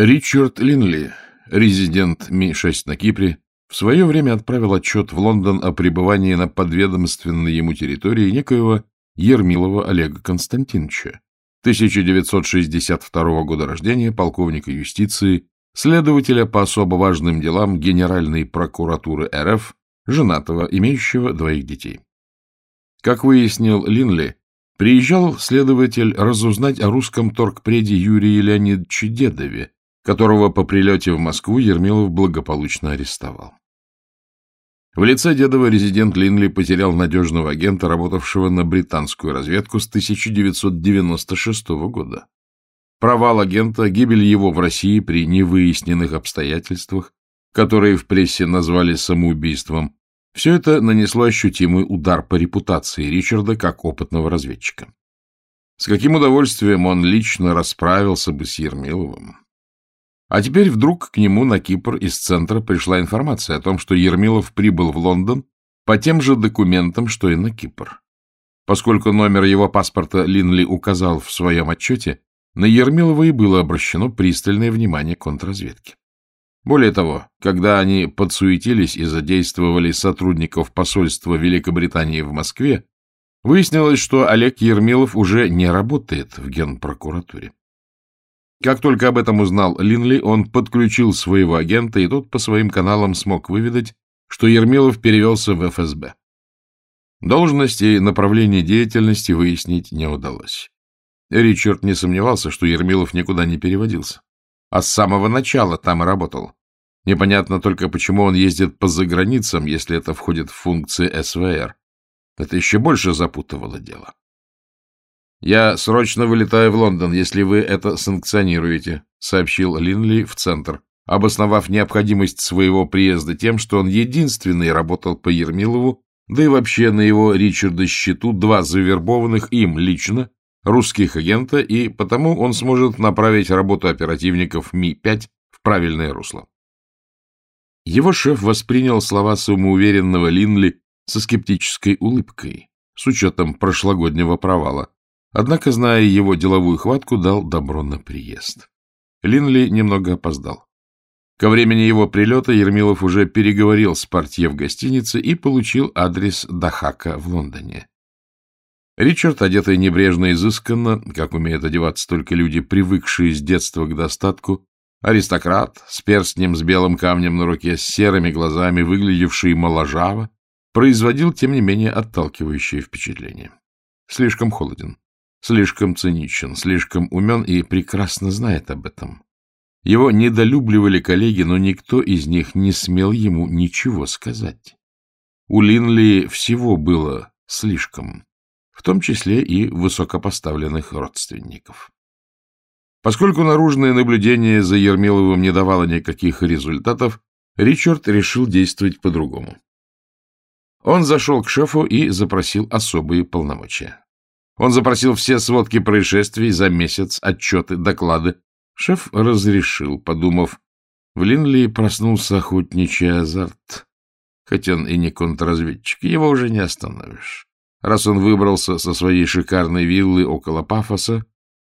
Ричард Линли, резидент Ми-6 на Кипре, в свое время отправил отчет в Лондон о пребывании на подведомственной ему территории некоего Ермилова Олега Константиновича, 1962 года рождения, полковника юстиции, следователя по особо важным делам Генеральной прокуратуры РФ, женатого, имеющего двоих детей. Как выяснил Линли, приезжал следователь разузнать о русском торгпреде Юрии Леонидовиче Дедове, которого по прилете в Москву Ермилов благополучно арестовал. В лице Дедова резидент Линли потерял надежного агента, работавшего на британскую разведку с 1996 года. Провал агента, гибель его в России при невыясненных обстоятельствах, которые в прессе назвали самоубийством, все это нанесло ощутимый удар по репутации Ричарда как опытного разведчика. С каким удовольствием он лично расправился бы с Ермиловым. А теперь вдруг к нему на Кипр из центра пришла информация о том, что Ермилов прибыл в Лондон по тем же документам, что и на Кипр. Поскольку номер его паспорта Линли указал в своем отчете, на Ермилова и было обращено пристальное внимание контрразведки. Более того, когда они подсуетились и задействовали сотрудников посольства Великобритании в Москве, выяснилось, что Олег Ермилов уже не работает в Генпрокуратуре. Как только об этом узнал Линли, он подключил своего агента, и тот по своим каналам смог выведать, что Ермилов перевелся в ФСБ. Должность и направление деятельности выяснить не удалось. Ричард не сомневался, что Ермилов никуда не переводился, а с самого начала там и работал. Непонятно только, почему он ездит по заграницам, если это входит в функции СВР. Это еще больше запутывало дело. «Я срочно вылетаю в Лондон, если вы это санкционируете», — сообщил Линли в центр, обосновав необходимость своего приезда тем, что он единственный работал по Ермилову, да и вообще на его Ричарда счету два завербованных им лично русских агента, и потому он сможет направить работу оперативников Ми-5 в правильное русло. Его шеф воспринял слова самоуверенного Линли со скептической улыбкой, с учетом прошлогоднего провала, Однако, зная его деловую хватку, дал добро на приезд. Линли немного опоздал. Ко времени его прилета Ермилов уже переговорил с партией в гостинице и получил адрес Дахака в Лондоне. Ричард, одетый небрежно и изысканно, как умеют одеваться только люди, привыкшие с детства к достатку, аристократ с перстнем с белым камнем на руке, с серыми глазами, выглядевший моложаво, производил, тем не менее, отталкивающее впечатление. Слишком холоден. Слишком циничен, слишком умен и прекрасно знает об этом. Его недолюбливали коллеги, но никто из них не смел ему ничего сказать. У Линли всего было слишком, в том числе и высокопоставленных родственников. Поскольку наружное наблюдение за Ермиловым не давало никаких результатов, Ричард решил действовать по-другому. Он зашел к шефу и запросил особые полномочия. Он запросил все сводки происшествий за месяц, отчеты, доклады. Шеф разрешил, подумав, в Линли проснулся охотничий азарт. Хоть он и не контрразведчик, его уже не остановишь. Раз он выбрался со своей шикарной виллы около Пафоса,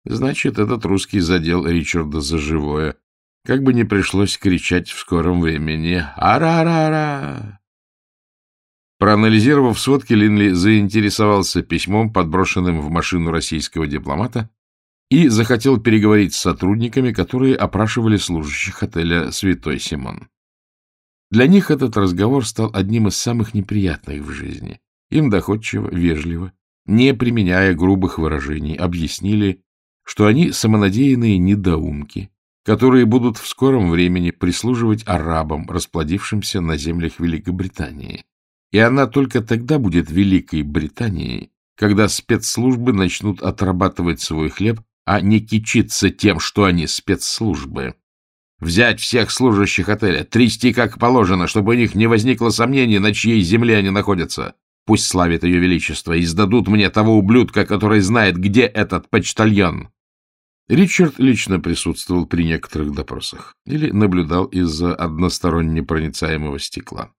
значит, этот русский задел Ричарда за живое. Как бы не пришлось кричать в скором времени «Ара-ра-ра!» Проанализировав сводки, Линли заинтересовался письмом, подброшенным в машину российского дипломата, и захотел переговорить с сотрудниками, которые опрашивали служащих отеля «Святой Симон». Для них этот разговор стал одним из самых неприятных в жизни. Им доходчиво, вежливо, не применяя грубых выражений, объяснили, что они самонадеянные недоумки, которые будут в скором времени прислуживать арабам, расплодившимся на землях Великобритании. И она только тогда будет Великой Британией, когда спецслужбы начнут отрабатывать свой хлеб, а не кичиться тем, что они спецслужбы. Взять всех служащих отеля, трясти как положено, чтобы у них не возникло сомнений, на чьей земле они находятся. Пусть славит ее величество и сдадут мне того ублюдка, который знает, где этот почтальон. Ричард лично присутствовал при некоторых допросах или наблюдал из-за односторонне проницаемого стекла.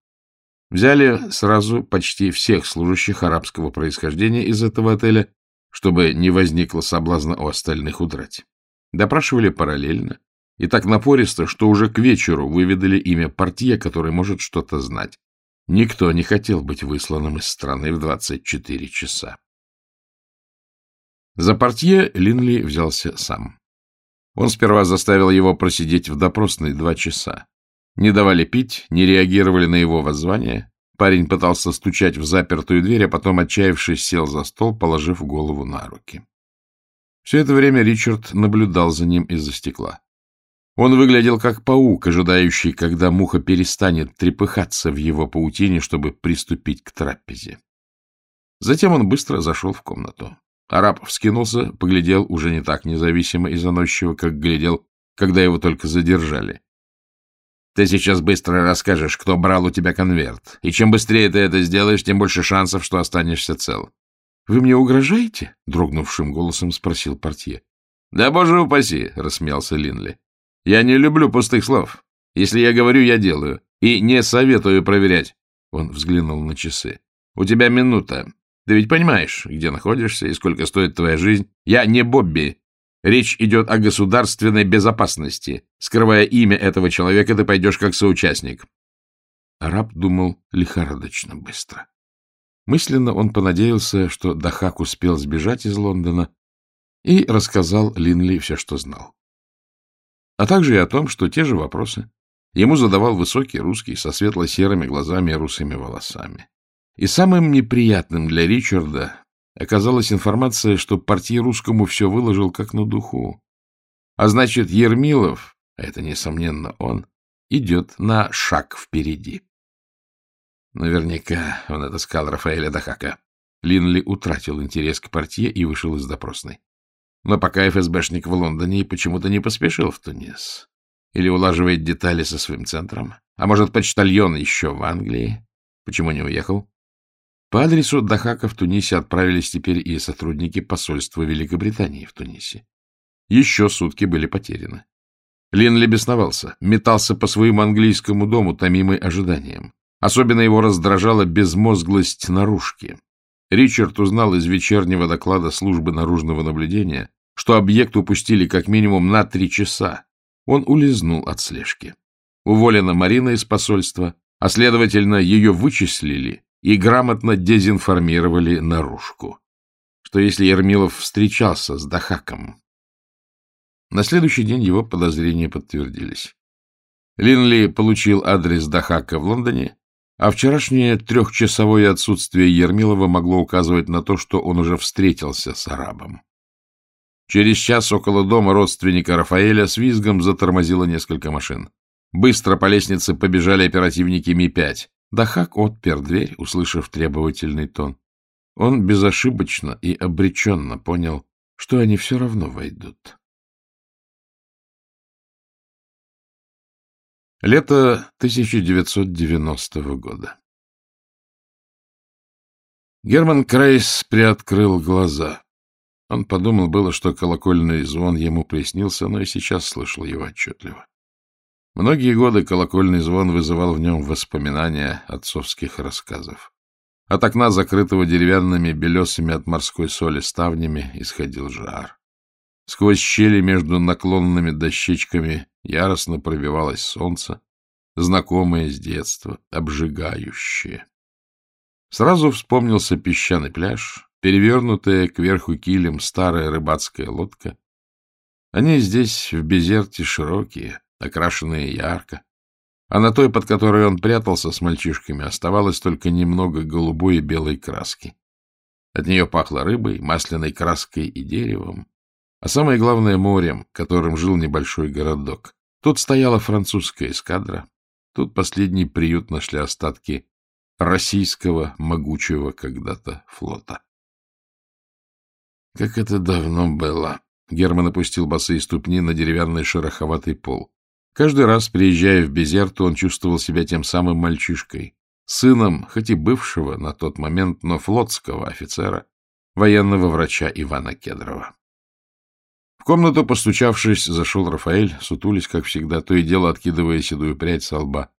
Взяли сразу почти всех служащих арабского происхождения из этого отеля, чтобы не возникло соблазна у остальных удрать. Допрашивали параллельно, и так напористо, что уже к вечеру выведали имя портье, который может что-то знать. Никто не хотел быть высланным из страны в 24 часа. За портье Линли взялся сам. Он сперва заставил его просидеть в допросной два часа. Не давали пить, не реагировали на его воззвание. Парень пытался стучать в запертую дверь, а потом, отчаявшись, сел за стол, положив голову на руки. Все это время Ричард наблюдал за ним из-за стекла. Он выглядел как паук, ожидающий, когда муха перестанет трепыхаться в его паутине, чтобы приступить к трапезе. Затем он быстро зашел в комнату. Араб вскинулся, поглядел уже не так независимо и заносчиво, как глядел, когда его только задержали. — Ты сейчас быстро расскажешь, кто брал у тебя конверт. И чем быстрее ты это сделаешь, тем больше шансов, что останешься цел. — Вы мне угрожаете? — дрогнувшим голосом спросил портье. — Да боже упаси! — рассмеялся Линли. — Я не люблю пустых слов. Если я говорю, я делаю. И не советую проверять. Он взглянул на часы. — У тебя минута. Ты ведь понимаешь, где находишься и сколько стоит твоя жизнь? Я не Бобби. Речь идет о государственной безопасности. Скрывая имя этого человека, ты пойдешь как соучастник. Араб думал лихорадочно быстро. Мысленно он понадеялся, что Дахак успел сбежать из Лондона, и рассказал Линли все, что знал. А также и о том, что те же вопросы ему задавал высокий русский со светло-серыми глазами и русыми волосами. И самым неприятным для Ричарда оказалась информация, что партий русскому все выложил как на духу. А значит, Ермилов, а это, несомненно, он, идет на шаг впереди. Наверняка он отыскал Рафаэля Дахака. Линли утратил интерес к партии и вышел из допросной. Но пока ФСБшник в Лондоне почему-то не поспешил в Тунис. Или улаживает детали со своим центром. А может, почтальон еще в Англии? Почему не уехал? По адресу Дахака в Тунисе отправились теперь и сотрудники посольства Великобритании в Тунисе. Еще сутки были потеряны. Линли бесновался, метался по своему английскому дому, томимый ожиданием. Особенно его раздражала безмозглость наружки. Ричард узнал из вечернего доклада службы наружного наблюдения, что объект упустили как минимум на три часа. Он улизнул от слежки. Уволена Марина из посольства, а, следовательно, ее вычислили и грамотно дезинформировали наружку, что если Ермилов встречался с Дахаком. На следующий день его подозрения подтвердились. Линли получил адрес Дахака в Лондоне, а вчерашнее трехчасовое отсутствие Ермилова могло указывать на то, что он уже встретился с арабом. Через час около дома родственника Рафаэля с визгом затормозило несколько машин. Быстро по лестнице побежали оперативники Ми-5. Дахак отпер дверь, услышав требовательный тон. Он безошибочно и обреченно понял, что они все равно войдут. Лето 1990 года. Герман Крейс приоткрыл глаза. Он подумал было, что колокольный звон ему приснился, но и сейчас слышал его отчетливо. Многие годы колокольный звон вызывал в нем воспоминания отцовских рассказов. От окна, закрытого деревянными белесами от морской соли ставнями, исходил жар. Сквозь щели между наклонными дощечками яростно пробивалось солнце, знакомое с детства, обжигающее. Сразу вспомнился песчаный пляж, перевернутая кверху килем старая рыбацкая лодка. Они здесь, в Безерте, широкие, окрашенные ярко, а на той, под которой он прятался с мальчишками, оставалось только немного голубой и белой краски. От нее пахло рыбой, масляной краской и деревом, а самое главное — морем, которым жил небольшой городок. Тут стояла французская эскадра, тут последний приют нашли остатки российского могучего когда-то флота. Как это давно было! Герман опустил босые ступни на деревянный шероховатый пол. Каждый раз, приезжая в Безерту, он чувствовал себя тем самым мальчишкой, сыном, хоть и бывшего на тот момент, но флотского офицера, военного врача Ивана Кедрова. В комнату, постучавшись, зашел Рафаэль, сутулись, как всегда, то и дело откидывая седую прядь со лба.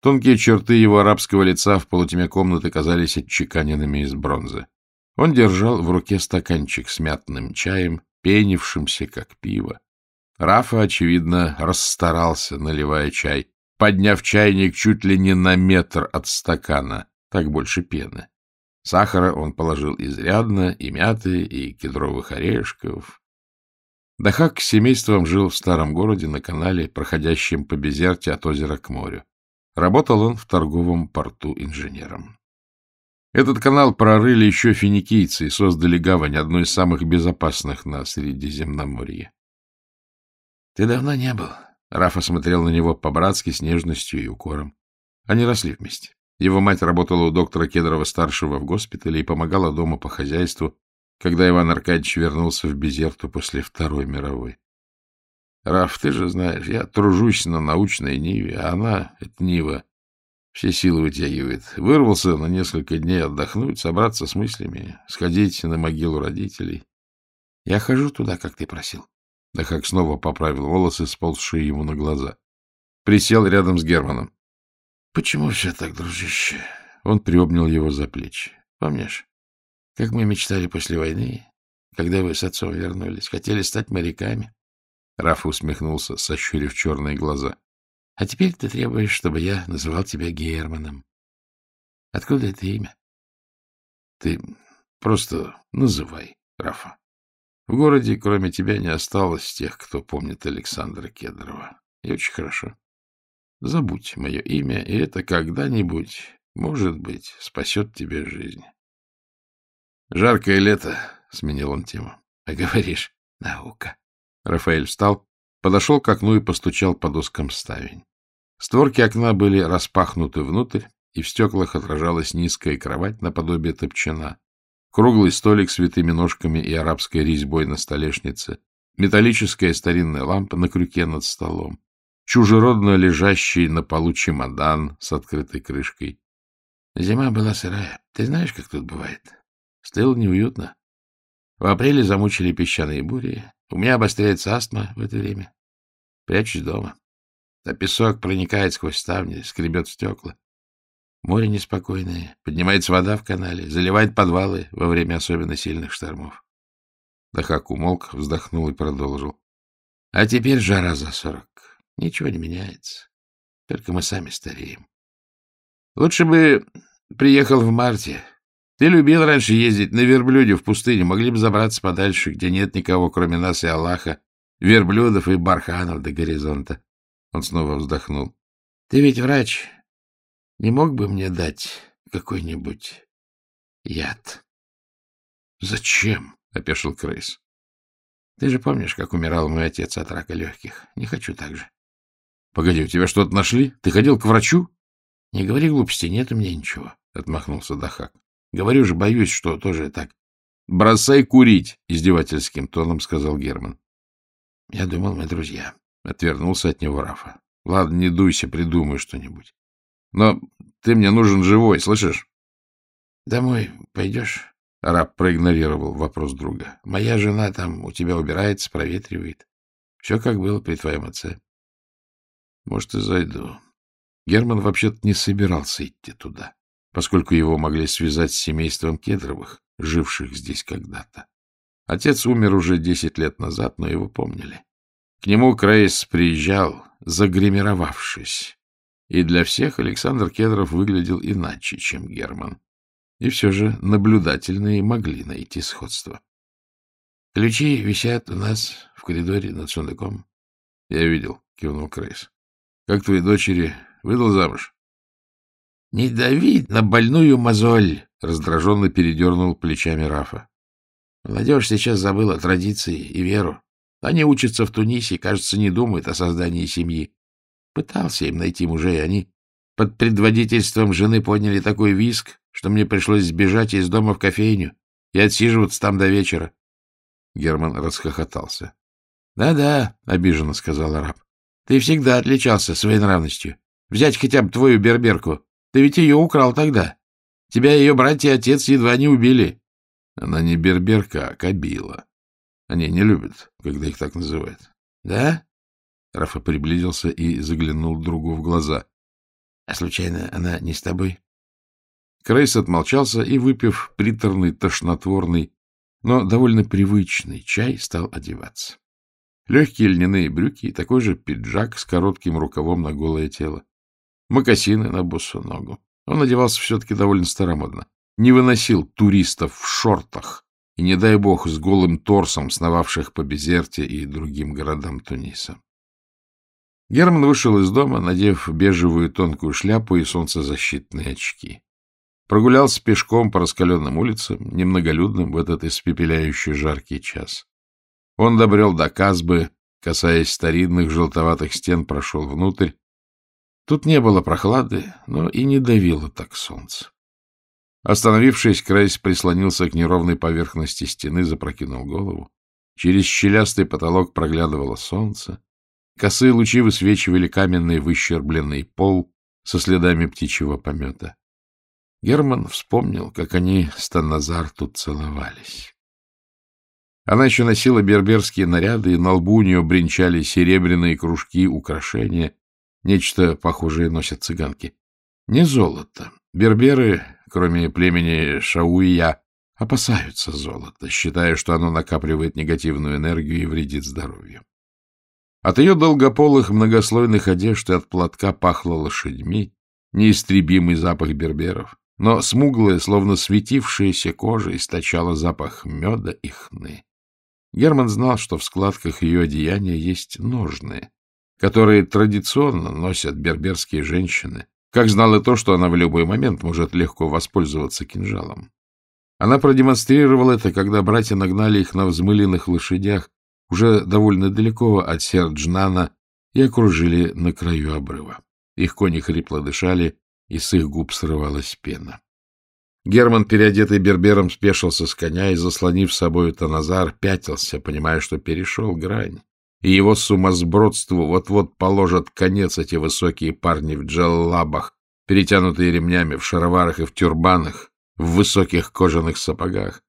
Тонкие черты его арабского лица в полутьме комнаты казались отчеканенными из бронзы. Он держал в руке стаканчик с мятным чаем, пенившимся, как пиво. Рафа, очевидно, расстарался, наливая чай, подняв чайник чуть ли не на метр от стакана, так больше пены. Сахара он положил изрядно, и мяты, и кедровых орешков. Дахак с семейством жил в старом городе на канале, проходящем по Безерте от озера к морю. Работал он в торговом порту инженером. Этот канал прорыли еще финикийцы и создали гавань, одну из самых безопасных на Средиземноморье. — Ты давно не был. Рафа смотрел на него по-братски, с нежностью и укором. Они росли вместе. Его мать работала у доктора Кедрова-старшего в госпитале и помогала дома по хозяйству, когда Иван Аркадьевич вернулся в Безерту после Второй мировой. Раф, ты же знаешь, я тружусь на научной ниве, а она, эта нива, все силы вытягивает. Вырвался на несколько дней отдохнуть, собраться с мыслями, сходить на могилу родителей. Я хожу туда, как ты просил. Как снова поправил волосы, сползшие ему на глаза. Присел рядом с Германом. — Почему все так, дружище? Он приобнял его за плечи. — Помнишь, как мы мечтали после войны, когда вы с отцом вернулись? Хотели стать моряками? Раф усмехнулся, сощурив черные глаза. А теперь ты требуешь, чтобы я называл тебя Германом. Откуда это имя? Ты просто называй, Рафа. В городе, кроме тебя, не осталось тех, кто помнит Александра Кедрова. И очень хорошо. Забудь мое имя, и это когда-нибудь, может быть, спасет тебе жизнь. Жаркое лето, — сменил он тему. — А говоришь, наука. Рафаэль встал, подошел к окну и постучал по доскам ставень. Створки окна были распахнуты внутрь, и в стеклах отражалась низкая кровать наподобие топчана, круглый столик с витыми ножками и арабской резьбой на столешнице, металлическая старинная лампа на крюке над столом, чужеродно лежащий на полу чемодан с открытой крышкой. Зима была сырая. Ты знаешь, как тут бывает? Стыло неуютно. В апреле замучили песчаные бури. У меня обостряется астма в это время. Прячусь дома а песок проникает сквозь ставни, скребет стекла. Море неспокойное, поднимается вода в канале, заливает подвалы во время особенно сильных штормов. Дахак умолк, вздохнул и продолжил. А теперь жара за сорок. Ничего не меняется. Только мы сами стареем. Лучше бы приехал в марте. Ты любил раньше ездить на верблюде в пустыню. Могли бы забраться подальше, где нет никого, кроме нас и Аллаха, верблюдов и барханов до горизонта. Он снова вздохнул. — Ты ведь врач. Не мог бы мне дать какой-нибудь яд? — Зачем? — опешил Крейс. — Ты же помнишь, как умирал мой отец от рака легких? Не хочу так же. — Погоди, у тебя что-то нашли? Ты ходил к врачу? — Не говори глупости, нет у меня ничего, — отмахнулся Дахак. — Говорю же, боюсь, что тоже так. — Бросай курить, — издевательским тоном сказал Герман. — Я думал, мы друзья. Отвернулся от него Рафа. — Ладно, не дуйся, придумай что-нибудь. Но ты мне нужен живой, слышишь? — Домой пойдешь? Араб проигнорировал вопрос друга. — Моя жена там у тебя убирается, проветривает. Все как было при твоем отце. — Может, и зайду. Герман вообще-то не собирался идти туда, поскольку его могли связать с семейством Кедровых, живших здесь когда-то. Отец умер уже десять лет назад, но его помнили. К нему Крейс приезжал, загримировавшись, и для всех Александр Кедров выглядел иначе, чем Герман. И все же наблюдательные могли найти сходство. — Ключи висят у нас в коридоре над сундуком. — Я видел, — кивнул Крейс. — Как твои дочери? Выдал замуж? — Не дави на больную мозоль, — раздраженно передернул плечами Рафа. — Молодежь сейчас забыла традиции и веру. Они учатся в Тунисе и, кажется, не думают о создании семьи. Пытался им найти мужей, они под предводительством жены подняли такой виск, что мне пришлось сбежать из дома в кофейню и отсиживаться там до вечера. Герман расхохотался. «Да — Да-да, — обиженно сказал араб, — ты всегда отличался своей нравностью. Взять хотя бы твою берберку. Ты ведь ее украл тогда. Тебя ее братья и отец едва не убили. Она не берберка, а кабила. Они не любят, когда их так называют. — Да? Рафа приблизился и заглянул другу в глаза. — А случайно она не с тобой? Крейс отмолчался и, выпив приторный, тошнотворный, но довольно привычный чай, стал одеваться. Легкие льняные брюки и такой же пиджак с коротким рукавом на голое тело. Мокасины на босу ногу. Он одевался все-таки довольно старомодно. Не выносил туристов в шортах и, не дай бог, с голым торсом, сновавших по Безерте и другим городам Туниса. Герман вышел из дома, надев бежевую тонкую шляпу и солнцезащитные очки. Прогулялся пешком по раскаленным улицам, немноголюдным в этот испепеляющий жаркий час. Он добрел до Казбы, касаясь старинных желтоватых стен, прошел внутрь. Тут не было прохлады, но и не давило так солнце. Остановившись, Крейс прислонился к неровной поверхности стены, запрокинул голову. Через щелястый потолок проглядывало солнце. Косые лучи высвечивали каменный выщербленный пол со следами птичьего помета. Герман вспомнил, как они с Танназар тут целовались. Она еще носила берберские наряды, и на лбу у нее бренчали серебряные кружки, украшения, нечто похожее носят цыганки. Не золото. Берберы, кроме племени Шауия, опасаются золота, считая, что оно накапливает негативную энергию и вредит здоровью. От ее долгополых многослойных одежд и от платка пахло лошадьми, неистребимый запах берберов, но смуглая, словно светившаяся кожа, источала запах меда и хны. Герман знал, что в складках ее одеяния есть ножные, которые традиционно носят берберские женщины, как знал и то, что она в любой момент может легко воспользоваться кинжалом. Она продемонстрировала это, когда братья нагнали их на взмыленных лошадях уже довольно далеко от Серджнана и окружили на краю обрыва. Их кони хрипло дышали, и с их губ срывалась пена. Герман, переодетый бербером, спешился с коня и, заслонив собой Таназар, пятился, понимая, что перешел грань. И его сумасбродству вот-вот положат конец эти высокие парни в джаллабах, перетянутые ремнями, в шароварах и в тюрбанах, в высоких кожаных сапогах.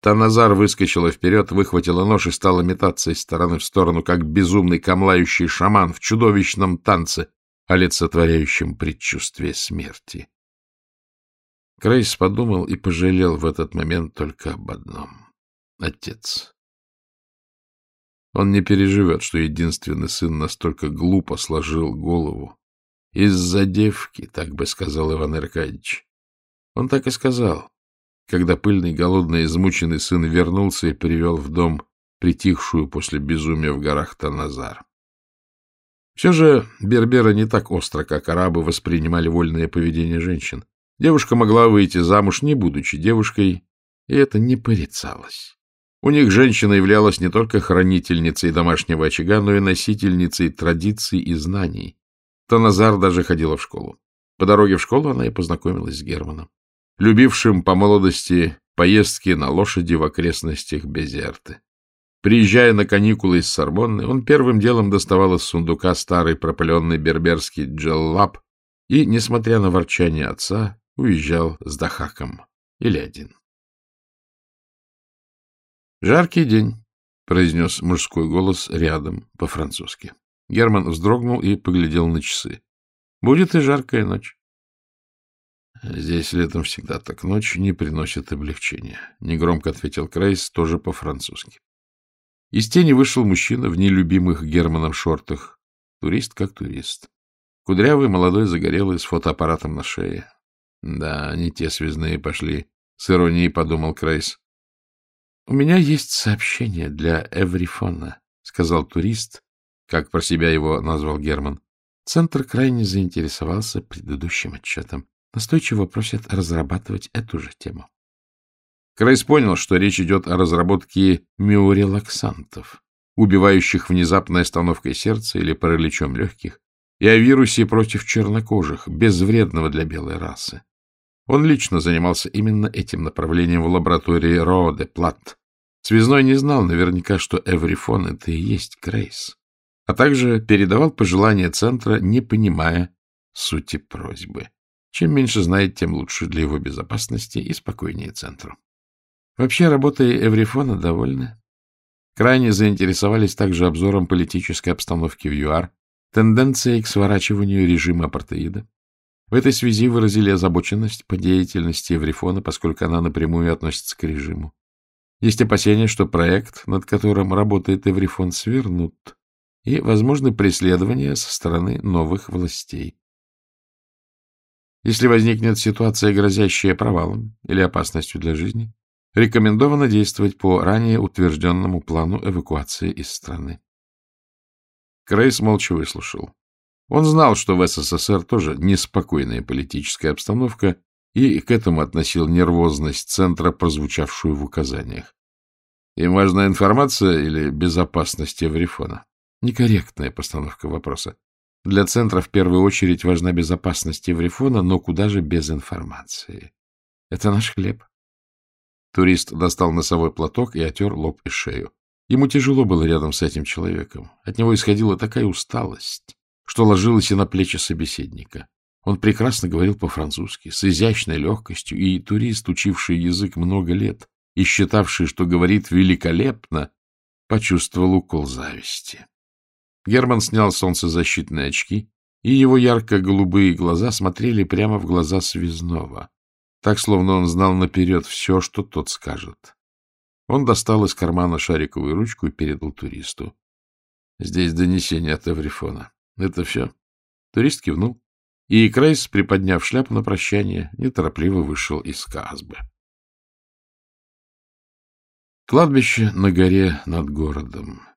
Таназар выскочила вперед, выхватила нож и стала метаться из стороны в сторону, как безумный камлающий шаман в чудовищном танце, олицетворяющем предчувствие смерти. Крейс подумал и пожалел в этот момент только об одном — отец. Он не переживет, что единственный сын настолько глупо сложил голову. Из-за девки, так бы сказал Иван Аркадьевич. Он так и сказал, когда пыльный, голодный, измученный сын вернулся и привел в дом притихшую после безумия в горах Таназар. Все же берберы не так остро, как арабы, воспринимали вольное поведение женщин. Девушка могла выйти замуж, не будучи девушкой, и это не порицалось. У них женщина являлась не только хранительницей домашнего очага, но и носительницей традиций и знаний. Таназар даже ходила в школу. По дороге в школу она и познакомилась с Германом любившим по молодости поездки на лошади в окрестностях Безерты. Приезжая на каникулы из Сорбонны, он первым делом доставал из сундука старый пропыленный берберский джеллап и, несмотря на ворчание отца, уезжал с Дахаком или один. «Жаркий день», — произнес мужской голос рядом по-французски. Герман вздрогнул и поглядел на часы. «Будет и жаркая ночь». Здесь летом всегда так ночью не приносит облегчения. Негромко ответил Крейс, тоже по-французски. Из тени вышел мужчина в нелюбимых Германом шортах. Турист как турист. Кудрявый, молодой, загорелый, с фотоаппаратом на шее. — Да, не те связные пошли, — с иронией подумал Крейс. — У меня есть сообщение для Эврифона, — сказал турист, как про себя его назвал Герман. Центр крайне заинтересовался предыдущим отчетом. Настойчиво просят разрабатывать эту же тему. Крейс понял, что речь идет о разработке миорелаксантов, убивающих внезапной остановкой сердца или параличом легких, и о вирусе против чернокожих, безвредного для белой расы. Он лично занимался именно этим направлением в лаборатории Роде Плат. Связной не знал наверняка, что Эврифон — это и есть Крейс, а также передавал пожелания центра, не понимая сути просьбы. Чем меньше знает, тем лучше для его безопасности и спокойнее центру. Вообще, работой Эврифона довольны. Крайне заинтересовались также обзором политической обстановки в ЮАР, тенденцией к сворачиванию режима апартеида. В этой связи выразили озабоченность по деятельности Эврифона, поскольку она напрямую относится к режиму. Есть опасения, что проект, над которым работает Эврифон, свернут, и возможны преследования со стороны новых властей. Если возникнет ситуация, грозящая провалом или опасностью для жизни, рекомендовано действовать по ранее утвержденному плану эвакуации из страны. Крейс молча выслушал. Он знал, что в СССР тоже неспокойная политическая обстановка, и к этому относил нервозность центра, прозвучавшую в указаниях. Им важна информация или безопасность Еврифона? Некорректная постановка вопроса. Для центра в первую очередь важна безопасность Еврифона, но куда же без информации? Это наш хлеб. Турист достал носовой платок и отер лоб и шею. Ему тяжело было рядом с этим человеком. От него исходила такая усталость, что ложилась и на плечи собеседника. Он прекрасно говорил по-французски, с изящной легкостью, и турист, учивший язык много лет и считавший, что говорит великолепно, почувствовал укол зависти. Герман снял солнцезащитные очки, и его ярко-голубые глаза смотрели прямо в глаза связного, так, словно он знал наперед все, что тот скажет. Он достал из кармана шариковую ручку и передал туристу. — Здесь донесение от Эврифона. Это все? Турист кивнул, и Крейс, приподняв шляпу на прощание, неторопливо вышел из Казбы. Кладбище на горе над городом.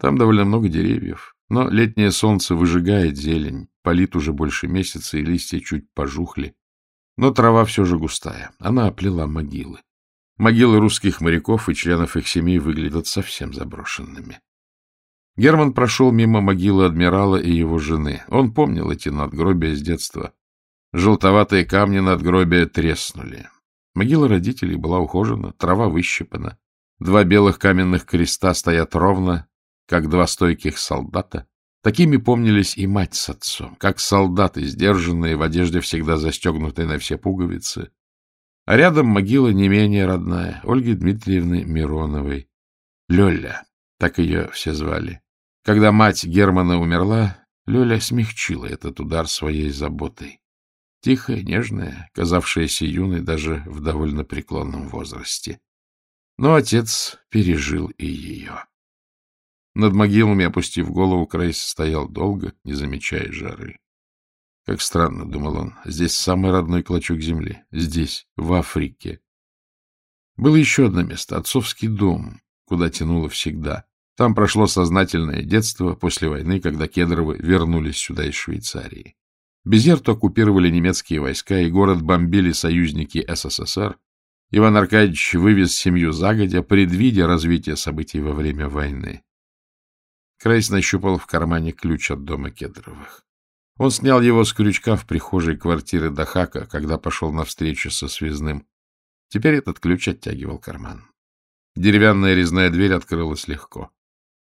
Там довольно много деревьев, но летнее солнце выжигает зелень, палит уже больше месяца, и листья чуть пожухли. Но трава все же густая, она оплела могилы. Могилы русских моряков и членов их семей выглядят совсем заброшенными. Герман прошел мимо могилы адмирала и его жены. Он помнил эти надгробия с детства. Желтоватые камни надгробия треснули. Могила родителей была ухожена, трава выщипана. Два белых каменных креста стоят ровно, как два стойких солдата. Такими помнились и мать с отцом, как солдаты, сдержанные, в одежде всегда застегнутой на все пуговицы, а рядом могила не менее родная, Ольги Дмитриевны Мироновой. Лёля, так ее все звали. Когда мать Германа умерла, Лёля смягчила этот удар своей заботой. Тихая, нежная, казавшаяся юной даже в довольно преклонном возрасте. Но отец пережил и ее. Над могилами, опустив голову, Крейс стоял долго, не замечая жары. Как странно, — думал он, — здесь самый родной клочок земли. Здесь, в Африке. Было еще одно место — отцовский дом, куда тянуло всегда. Там прошло сознательное детство после войны, когда Кедровы вернулись сюда из Швейцарии. Безерту оккупировали немецкие войска, и город бомбили союзники СССР. Иван Аркадьевич вывез семью загодя, предвидя развитие событий во время войны. Крейс нащупал в кармане ключ от дома Кедровых. Он снял его с крючка в прихожей квартиры Дахака, когда пошел на встречу со связным. Теперь этот ключ оттягивал карман. Деревянная резная дверь открылась легко.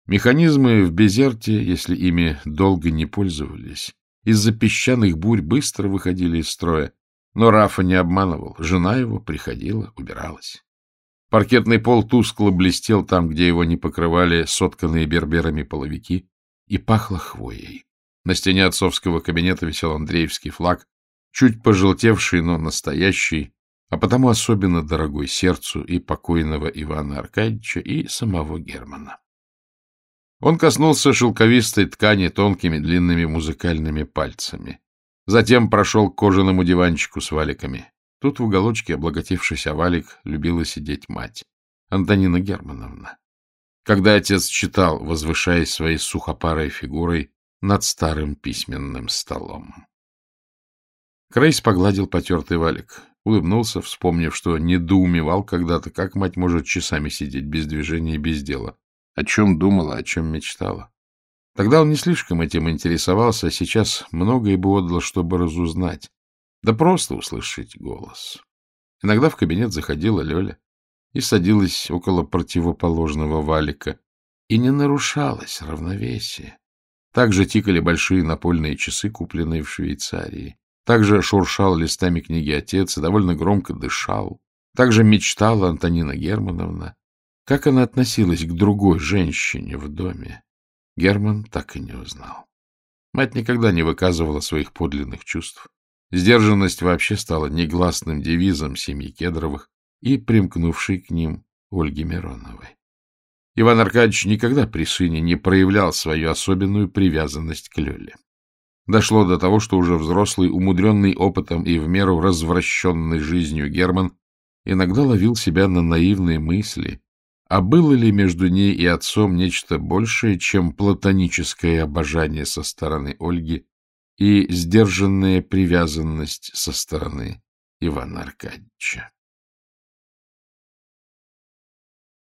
Механизмы в Безерте, если ими долго не пользовались, из-за песчаных бурь быстро выходили из строя. Но Рафа не обманывал. Жена его приходила, убиралась. Паркетный пол тускло блестел там, где его не покрывали сотканные берберами половики, и пахло хвоей. На стене отцовского кабинета висел Андреевский флаг, чуть пожелтевший, но настоящий, а потому особенно дорогой сердцу и покойного Ивана Аркадьевича, и самого Германа. Он коснулся шелковистой ткани тонкими длинными музыкальными пальцами. Затем прошел к кожаному диванчику с валиками. Тут в уголочке, облаготившись о валик, любила сидеть мать, Антонина Германовна. Когда отец читал, возвышаясь своей сухопарой фигурой над старым письменным столом. Крейс погладил потертый валик, улыбнулся, вспомнив, что недоумевал когда-то, как мать может часами сидеть без движения и без дела. О чем думала, о чем мечтала. Тогда он не слишком этим интересовался, а сейчас многое бы отдал, чтобы разузнать. Да просто услышать голос. Иногда в кабинет заходила Лёля и садилась около противоположного валика, и не нарушалось равновесие. Также тикали большие напольные часы, купленные в Швейцарии. Также шуршал листами книги отец и довольно громко дышал. Также мечтала Антонина Германовна, как она относилась к другой женщине в доме. Герман так и не узнал. Мать никогда не выказывала своих подлинных чувств. Сдержанность вообще стала негласным девизом семьи Кедровых и примкнувшей к ним Ольги Мироновой. Иван Аркадьевич никогда при сыне не проявлял свою особенную привязанность к Лёле. Дошло до того, что уже взрослый, умудренный опытом и в меру развращенной жизнью Герман иногда ловил себя на наивные мысли, а было ли между ней и отцом нечто большее, чем платоническое обожание со стороны Ольги и сдержанная привязанность со стороны Ивана Аркадьевича?